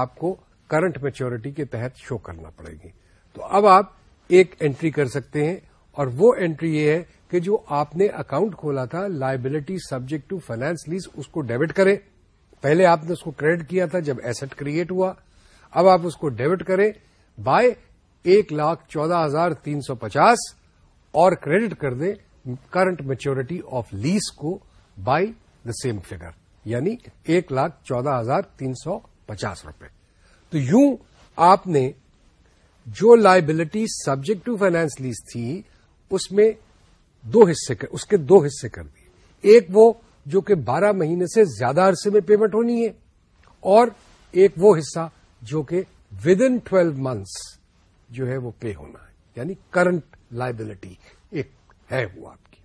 آپ کو کرنٹ میچورٹی کے تحت شو کرنا پڑے گی تو اب آپ ایک انٹری کر سکتے ہیں اور وہ انٹری یہ ہے کہ جو آپ نے اکاؤنٹ کھولا تھا liability subject to finance lease اس کو ڈیبٹ کریں پہلے آپ نے اس کو کریڈٹ کیا تھا جب ایسٹ کریٹ ہوا اب آپ اس کو ڈیبٹ کریں بائی ایک لاکھ چودہ ہزار تین سو پچاس اور کریڈٹ کر دیں کرنٹ میچورٹی آف لیز کو بائی دا سیم فگر یعنی ایک لاکھ چودہ ہزار تین سو پچاس روپے تو یوں آپ نے جو liability subject to finance lease تھی اس میں دو حصے اس کے دو حصے کر دیے ایک وہ جو کہ بارہ مہینے سے زیادہ عرصے میں پیمنٹ ہونی ہے اور ایک وہ حصہ جو کہ ود ان ٹویلو منتھس جو ہے وہ پے ہونا ہے یعنی کرنٹ لائبلٹی ایک ہے وہ آپ کی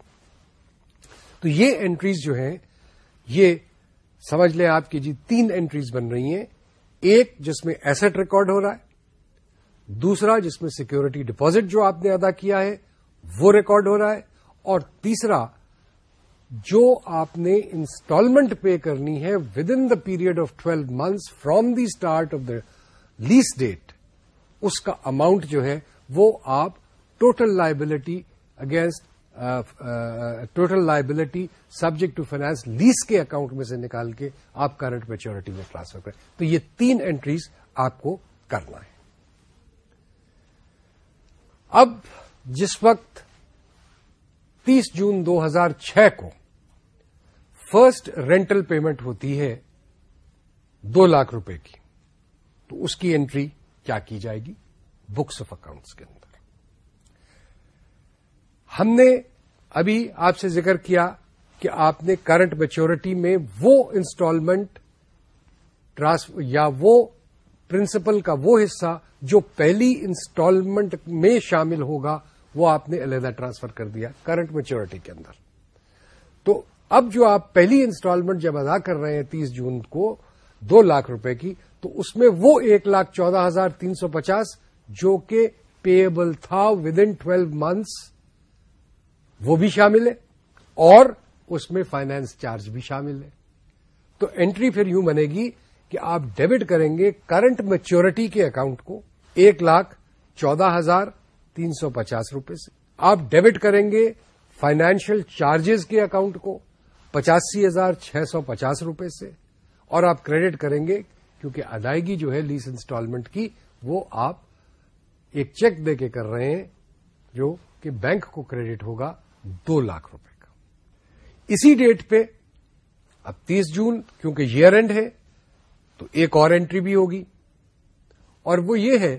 تو یہ انٹریز جو ہیں یہ سمجھ لیں آپ کی جی تین انٹریز بن رہی ہیں ایک جس میں ایسٹ ریکارڈ ہو رہا ہے دوسرا جس میں سیکورٹی ڈپوزٹ جو آپ نے ادا کیا ہے وہ ریکارڈ ہو رہا ہے اور تیسرا جو آپ نے انسٹالمنٹ پے کرنی ہے within the period of twelve months from the start of the lease date اس کا اماؤنٹ جو ہے وہ آپ total liability against total liability subject to finance lease کے اکاؤنٹ میں سے نکال کے آپ کرنٹ میچورٹی میں ٹرانسفر کریں تو یہ تین اینٹریز آپ کو کرنا ہے اب جس وقت تیس جون دو ہزار چھ کو فرسٹ رینٹل پیمنٹ ہوتی ہے دو لاکھ روپے کی تو اس کی انٹری کیا کی جائے گی بکس آف اکاؤنٹس کے اندر ہم نے ابھی آپ سے ذکر کیا کہ آپ نے کرنٹ میچورٹی میں وہ انسٹالمنٹ یا وہ پرنسپل کا وہ حصہ جو پہلی انسٹالمنٹ میں شامل ہوگا وہ آپ نے علیحدہ ٹرانسفر کر دیا کرنٹ میچورٹی کے اندر تو اب جو آپ پہلی انسٹالمنٹ جب ادا کر رہے ہیں تیس جون کو دو لاکھ روپے کی تو اس میں وہ ایک لاکھ چودہ ہزار تین سو پچاس جو کہ پیبل تھا ود ان ٹویلو منتھس وہ بھی شامل ہے اور اس میں فائنانس چارج بھی شامل ہے تو انٹری پھر یوں بنے گی کہ آپ ڈیبٹ کریں گے کرنٹ میچورٹی کے اکاؤنٹ کو ایک لاکھ چودہ ہزار تین سو پچاس روپے سے آپ ڈیبٹ کریں گے فائنینشل چارجز کے اکاؤنٹ کو پچاسی ہزار چھ سو پچاس روپے سے اور آپ کریڈٹ کریں گے کیونکہ ادائیگی جو ہے لیس انسٹالمنٹ کی وہ آپ ایک چیک دے کے کر رہے ہیں جو کہ بینک کو کریڈٹ ہوگا دو لاکھ روپے کا اسی ڈیٹ پہ اب تیس جون کیونکہ یئر اینڈ ہے تو ایک اور انٹری بھی ہوگی اور وہ یہ ہے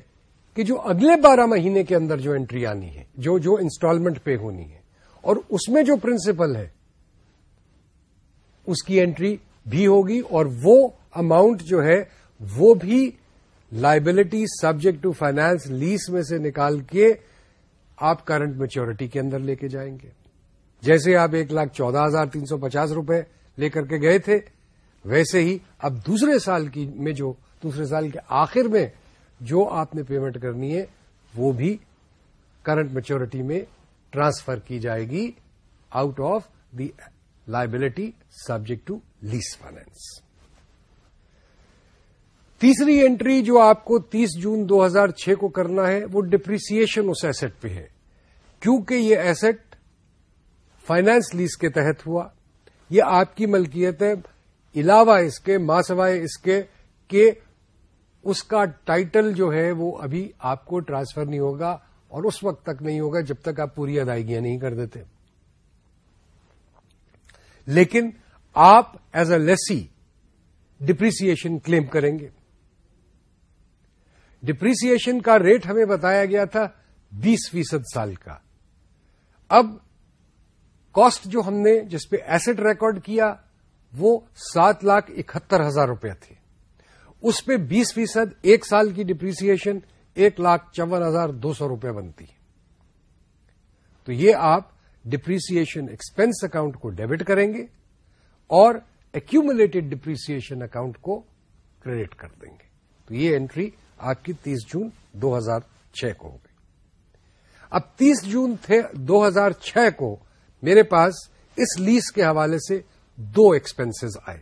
کہ جو اگلے بارہ مہینے کے اندر جو انٹری آنی ہے جو انسٹالمنٹ پے ہونی ہے اور اس میں جو پرنسپل ہے اس کی انٹری بھی ہوگی اور وہ اماؤنٹ جو ہے وہ بھی liability subject to finance lease میں سے نکال کے آپ کرنٹ میچورٹی کے اندر لے کے جائیں گے جیسے آپ ایک لاکھ چودہ ہزار تین سو پچاس روپے لے کر کے گئے تھے ویسے ہی اب دوسرے سال کی میں جو دوسرے سال کے آخر میں جو آپ نے پیمنٹ کرنی ہے وہ بھی کرنٹ میچورٹی میں ٹرانسفر کی جائے گی out of the liability subject to lease finance تیسری انٹری جو آپ کو تیس جون دو ہزار چھ کو کرنا ہے وہ ڈپریسن اس ایسٹ پہ ہے کیونکہ یہ ایسٹ فائنانس لیز کے تحت ہوا یہ آپ کی ملکیت ہے علاوہ اس کے ماں سوائے اس کے کہ اس کا ٹائٹل جو ہے وہ ابھی آپ کو ٹرانسفر نہیں ہوگا اور اس وقت تک نہیں ہوگا جب تک آپ پوری ادائیگیاں نہیں کر دیتے لیکن آپ as a lessee depreciation claim کریں گے ڈپریسن کا ریٹ ہمیں بتایا گیا تھا بیس فیصد سال کا اب کاسٹ جو ہم نے جس پہ ایسٹ ریکارڈ کیا وہ سات لاکھ اکہتر ہزار روپے تھے اس پہ بیس فیصد ایک سال کی ڈپریسن ایک لاکھ چون ہزار دو سو روپے بنتی تو یہ آپ ڈپریسن ایکسپینس اکاؤنٹ کو ڈیبٹ کریں گے اور ایکوملیٹڈ ڈپریسن اکاؤنٹ کو کریڈٹ کر دیں گے تو یہ اینٹری آپ کی تیس جون دو ہزار چھ کو ہوگی اب تیس جون دو ہزار چھ کو میرے پاس اس لیس کے حوالے سے دو ایکسپینسیز آئے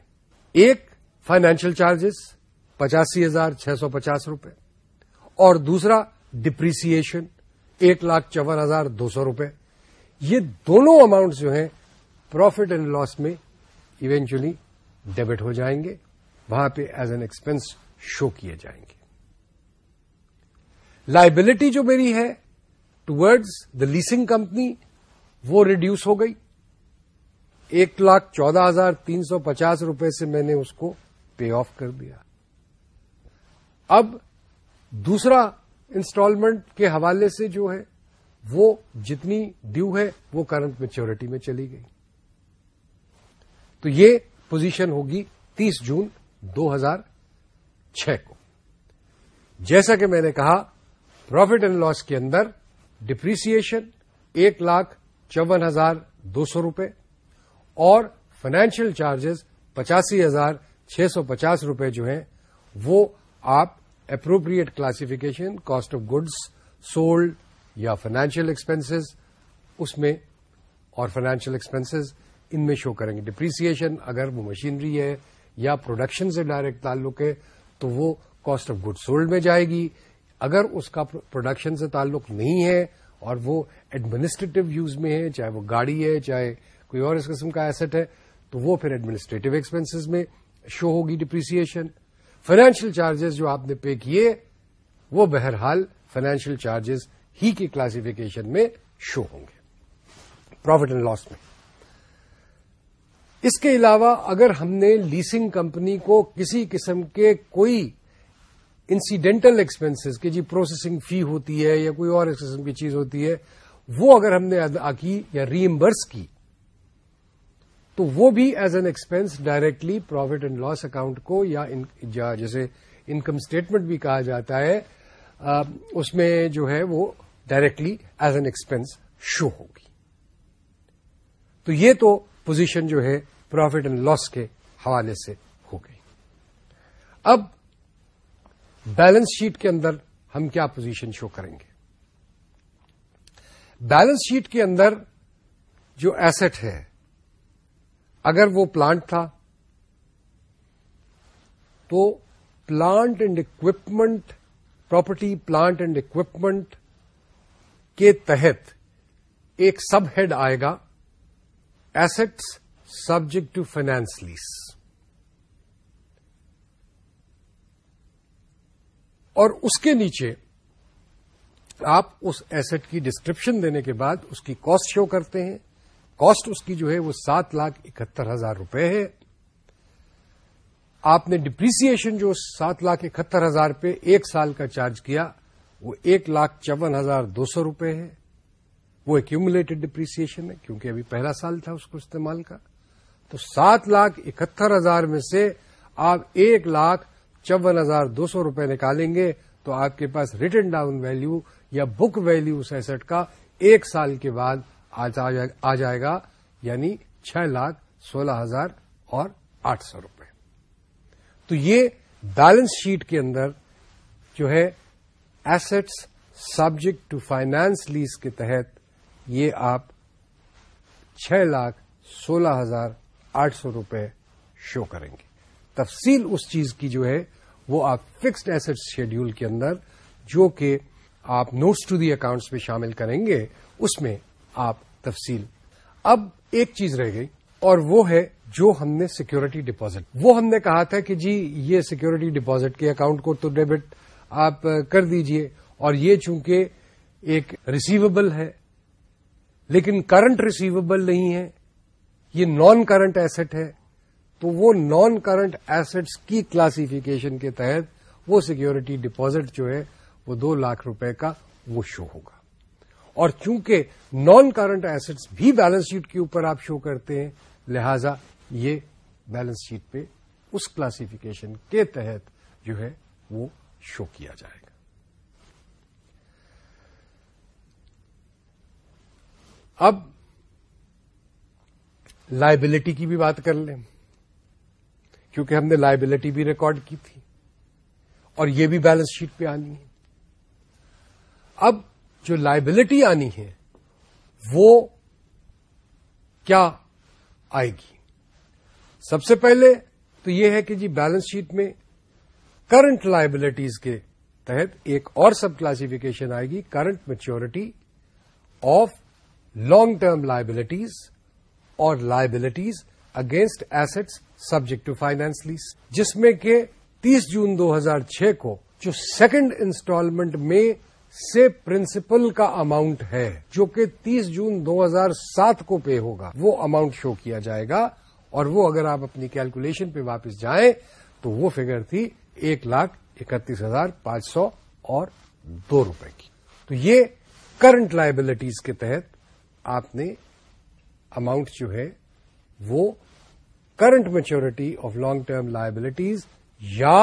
ایک فائنینشیل چارجز پچاسی ہزار چھ سو پچاس روپے اور دوسرا ڈپریسن ایک لاکھ چون ہزار دو سو روپئے یہ دونوں اماؤنٹ جو ہیں پروفٹ اینڈ لاس میں ایونچلی ڈیبٹ ہو جائیں گے وہاں پہ ایز این ایکسپینس شو کیے جائیں گے لائبلٹی جو میری ہے ٹوڈز دا لیسنگ کمپنی وہ ریڈیوس ہو گئی ایک لاکھ چودہ ہزار تین سو پچاس روپئے سے میں نے اس کو پے آف کر دیا اب دوسرا انسٹالمنٹ کے حوالے سے جو ہے وہ جتنی ڈیو ہے وہ کرنٹ میچیورٹی میں چلی گئی تو یہ پوزیشن ہوگی تیس جون دو ہزار چھ کو جیسا کہ میں نے کہا پروفٹ اینڈ لاس کے اندر ڈپریسن ایک لاکھ چون ہزار دو سو روپے اور فائنینشیل چارجز پچاسی ہزار چھ سو پچاس روپے جو ہیں وہ آپ appropriate classification cost of goods sold یا فائنینشیل ایکسپینسز اس میں اور فائنینشیل ایکسپینسز ان میں شو کریں گے ڈپریسن اگر وہ مشینری ہے یا پروڈکشن سے ڈائریکٹ تعلق ہے تو وہ کاسٹ آف گڈ سولڈ میں جائے گی اگر اس کا پروڈکشن سے تعلق نہیں ہے اور وہ ایڈمنسٹریٹو یوز میں ہے چاہے وہ گاڑی ہے چاہے کوئی اور اس قسم کا ایسٹ ہے تو وہ پھر ایڈمنسٹریٹو ایکسپینسز میں شو ہوگی ڈپریسن فائنینشیل چارجز جو آپ نے پے کیے وہ بہرحال فائنینشیل چارجز ہی کی کلاسیفیکیشن میں شو ہوں گے پروفٹ اینڈ لاس میں اس کے علاوہ اگر ہم نے لیسنگ کمپنی کو کسی قسم کے کوئی انسیڈینٹل کی جی پروسیسنگ فی ہوتی ہے یا کوئی اور قسم کی چیز ہوتی ہے وہ اگر ہم نے ادا کی یا ریمبرس کی تو وہ بھی as an expense directly profit and loss account کو یا جیسے انکم اسٹیٹمنٹ بھی کہا جاتا ہے اس میں جو ہے وہ directly as an expense show ہوگی تو یہ تو پوزیشن جو ہے پروفٹ اینڈ لاس کے حوالے سے ہو گئی اب بیلنس شیٹ کے اندر ہم کیا پوزیشن شو کریں گے بیلنس شیٹ کے اندر جو ایسٹ ہے اگر وہ پلانٹ تھا تو plant and equipment property plant and equipment کے تحت ایک سب ہیڈ آئے گا assets subject to finance lease اور اس کے نیچے آپ اس ایسٹ کی ڈسکرپشن دینے کے بعد اس کی کاسٹ شو کرتے ہیں کاسٹ اس کی جو ہے وہ سات لاکھ اکہتر ہزار روپے ہے آپ نے ڈپریسن جو سات لاکھ اکہتر ہزار پہ ایک سال کا چارج کیا وہ ایک لاکھ چون ہزار دو سو روپے ہے وہ ایکوملیٹ ڈپریسن ہے کیونکہ ابھی پہلا سال تھا اس کو استعمال کا تو سات لاکھ اکہتر ہزار میں سے آپ ایک لاکھ چون ہزار دو سو روپے نکالیں گے تو آپ کے پاس ریٹرن ڈاؤن ویلو یا بک ویلو اس ایسٹ کا ایک سال کے بعد آ جائے گا یعنی چھ لاکھ سولہ ہزار اور آٹھ سو روپے تو یہ بیلنس شیٹ کے اندر جو ہے assets subject to finance lease کے تحت یہ آپ چھ لاکھ سولہ ہزار آٹھ سو روپے شو کریں گے تفصیل اس چیز کی جو ہے وہ آپ فکسڈ ایسٹ شیڈیول کے اندر جو کہ آپ نوٹس ٹو دی اکاؤنٹس میں شامل کریں گے اس میں آپ تفصیل اب ایک چیز رہ گئی اور وہ ہے جو ہم نے سیکورٹی ڈپازٹ وہ ہم نے کہا تھا کہ جی یہ سیکورٹی ڈپازٹ کے اکاؤنٹ کو تو ڈیبٹ آپ کر دیجئے اور یہ چونکہ ایک ریسیویبل ہے لیکن کرنٹ ریسیویبل نہیں ہے یہ نان کرنٹ ایسٹ ہے تو وہ نان کرنٹ ایسٹس کی کلاسیفیکیشن کے تحت وہ سیکیورٹی ڈپوزٹ جو ہے وہ دو لاکھ روپے کا وہ شو ہوگا اور چونکہ نان کرنٹ ایسٹس بھی بیلنس شیٹ کے اوپر آپ شو کرتے ہیں لہذا یہ بیلنس شیٹ پہ اس کلاسیفیکیشن کے تحت جو ہے وہ شو کیا جائے گا اب لائبلٹی کی بھی بات کر لیں کیونکہ ہم نے لائبلٹی بھی ریکارڈ کی تھی اور یہ بھی بیلنس شیٹ پہ آنی ہے اب جو لائبلٹی آنی ہے وہ کیا آئے گی سب سے پہلے تو یہ ہے کہ جی بیلنس شیٹ میں کرنٹ لائبلٹیز کے تحت ایک اور سب کلاسیفیکیشن آئے گی current maturity of long term liabilities اور liabilities against assets subject to finance lease جس میں کہ تیس جون دو ہزار چھ کو جو سیکنڈ انسٹالمنٹ میں سے پرنسپل کا اماؤنٹ ہے جو کہ تیس جون دو ہزار سات کو پے ہوگا وہ اماؤنٹ شو کیا جائے گا اور وہ اگر آپ اپنی کیلکولیشن پہ واپس جائیں تو وہ فگر تھی ایک لاکھ اکتیس ہزار پانچ سو اور دو روپے کی تو یہ کرنٹ لائبلٹیز کے تحت آپ نے اماؤنٹ جو ہے وہ current maturity of long term liabilities یا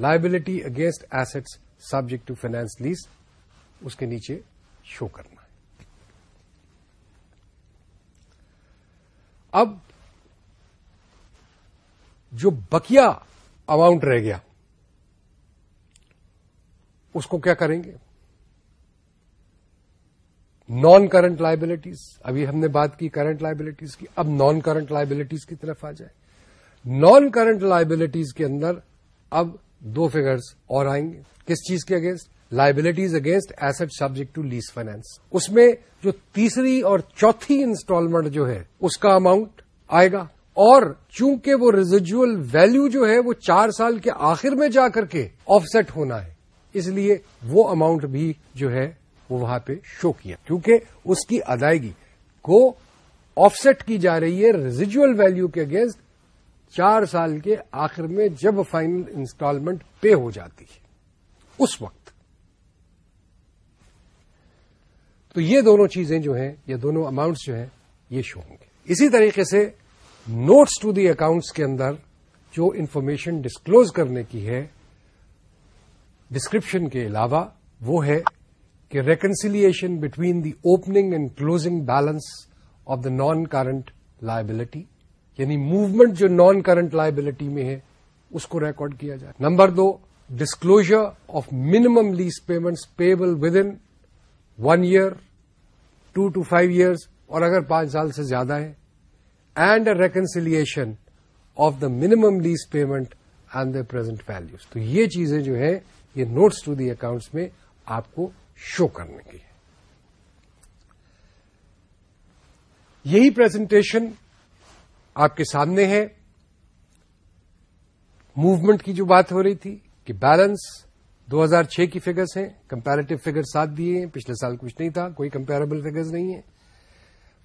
liability against assets subject to finance lease اس کے نیچے شو کرنا ہے اب جو بکیا اماؤنٹ رہ گیا اس کو کیا کریں گے نان کرنٹ لائبلٹیز ابھی ہم نے بات کی کرنٹ لائبلٹیز کی اب نان کرنٹ لائبلٹیز کی طرف آ جائے نان کرنٹ لائبلٹیز کے اندر اب دو فگرز اور آئیں گے کس چیز کے against liabilities against asset subject to lease finance اس میں جو تیسری اور چوتھی انسٹالمنٹ جو ہے اس کا اماؤنٹ آئے گا اور چونکہ وہ ریزیجل ویلو جو ہے وہ چار سال کے آخر میں جا کر کے آف سیٹ ہونا ہے اس لیے وہ اماؤنٹ بھی جو ہے وہ وہاں پہ شو کیا کیونکہ اس کی ادائیگی کو آف سیٹ کی جا رہی ہے ریزیجل ویلو کے اگینسٹ چار سال کے آخر میں جب فائنل انسٹالمنٹ پے ہو جاتی ہے اس وقت تو یہ دونوں چیزیں جو ہیں یہ دونوں اماؤنٹس جو ہیں یہ شو ہوں گے اسی طریقے سے نوٹس ٹو دی اکاؤنٹس کے اندر جو انفارمیشن ڈسکلوز کرنے کی ہے ڈسکرپشن کے علاوہ وہ ہے کہ reconciliation between the opening and closing balance of the non current liability یعنی موومنٹ جو نان کرنٹ لائبلٹی میں ہے اس کو ریکارڈ کیا جائے number do disclosure of minimum lease payments payable within one year two to five years اور اگر پانچ سال سے زیادہ ہیں and a reconciliation of the minimum lease payment and the present values تو یہ چیزیں جو ہیں یہ نوٹس ٹو دی اکاؤنٹس میں آپ کو شو کرنے کی ہے یہی پرزنٹیشن آپ کے سامنے ہے موومنٹ کی جو بات ہو رہی تھی کہ بیلنس دو ہزار چھ کی فگرس ہیں کمپیریٹو فگر ساتھ دیے ہیں پچھلے سال کچھ نہیں تھا کوئی کمپیربل فگرز نہیں ہیں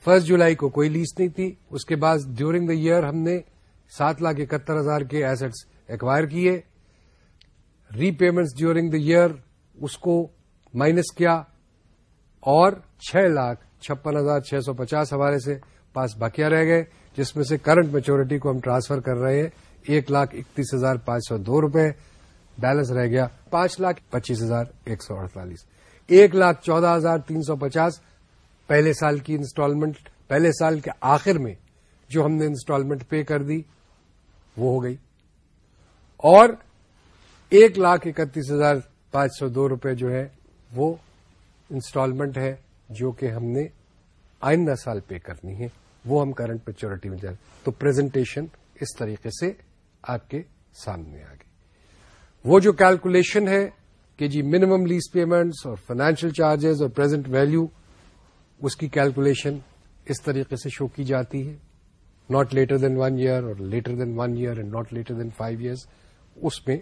فرسٹ جولائی کو کوئی لیس نہیں تھی اس کے بعد ڈیورنگ دا ایئر ہم نے سات لاکھ اکہتر ہزار کے ایسٹس ایکوائر کیے repayments during the year اس کو مائنس کیا اور چھ لاکھ چھپن ہزار چھ سو پچاس ہمارے سے پاس باقیہ رہ گئے جس میں سے کرنٹ میچورٹی کو ہم ٹرانسفر کر رہے ہیں ایک لاکھ اکتیس ہزار پانچ سو دو روپے بیلنس رہ گیا پانچ لاکھ پچیس ہزار ایک سو اڑتالیس ایک لاکھ چودہ ہزار تین سو پچاس پہلے سال کی انسٹالمنٹ پہلے سال کے آخر میں جو ہم نے انسٹالمنٹ پے کر دی وہ ہو گئی اور ایک لاکھ اکتیس ہزار پانچ سو دو روپے جو ہے وہ انسٹالمنٹ ہے جو کہ ہم نے آئندہ سال پے کرنی ہے وہ ہم کرنٹ میچورٹی میں جائیں تو پریزنٹیشن اس طریقے سے آپ کے سامنے آ گئی وہ جو کیلکولیشن ہے کہ جی منیمم لیز پیمنٹس اور فائنینشیل چارجز اور پریزنٹ ویلو اس کی کیلکولیشن اس طریقے سے شو کی جاتی ہے not later than one year اور later than one year and not later than five years اس میں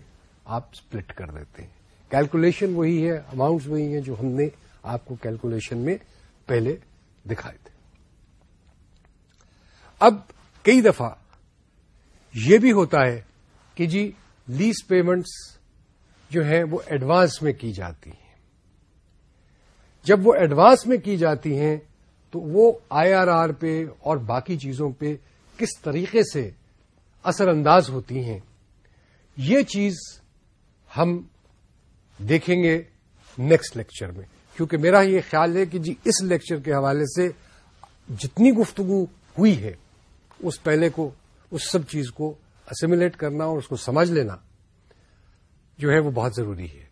آپ اسپلٹ کر دیتے ہیں کیلکولیشن وہی ہے اماؤنٹس وہی ہیں جو ہم نے آپ کو کیلکولیشن میں پہلے دکھائے تھے اب کئی دفعہ یہ بھی ہوتا ہے کہ جی لیز پیمنٹس جو ہیں وہ ایڈوانس میں کی جاتی ہیں جب وہ ایڈوانس میں کی جاتی ہیں تو وہ آئی آر آر پہ اور باقی چیزوں پہ کس طریقے سے اثر انداز ہوتی ہیں یہ چیز ہم دیکھیں گے نیکسٹ لیکچر میں کیونکہ میرا یہ خیال ہے کہ جی اس لیکچر کے حوالے سے جتنی گفتگو ہوئی ہے اس پہلے کو اس سب چیز کو اسمولیٹ کرنا اور اس کو سمجھ لینا جو ہے وہ بہت ضروری ہے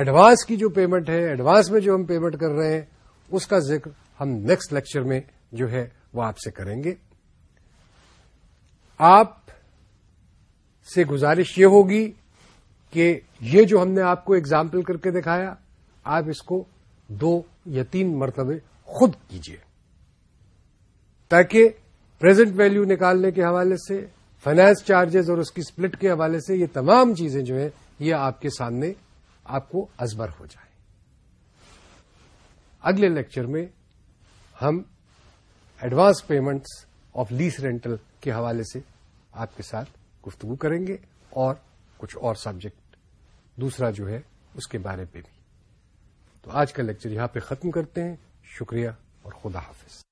ایڈوانس کی جو پیمنٹ ہے ایڈوانس میں جو ہم پیمنٹ کر رہے ہیں اس کا ذکر ہم نیکسٹ لیکچر میں جو ہے وہ آپ سے کریں گے آپ سے گزارش یہ ہوگی کہ یہ جو ہم نے آپ کو ایگزامپل کر کے دکھایا آپ اس کو دو یا تین مرتبے خود کیجیے تاکہ پریزنٹ ویلیو نکالنے کے حوالے سے فائنانس چارجز اور اس کی سپلٹ کے حوالے سے یہ تمام چیزیں جو ہیں یہ آپ کے سامنے آپ کو ازبر ہو جائے اگلے لیکچر میں ہم advance payments of less rental کے حوالے سے آپ کے ساتھ گفتگو کریں گے اور کچھ اور سبجیکٹ دوسرا جو ہے اس کے بارے پہ بھی تو آج کا لیکچر یہاں پہ ختم کرتے ہیں شکریہ اور خدا حافظ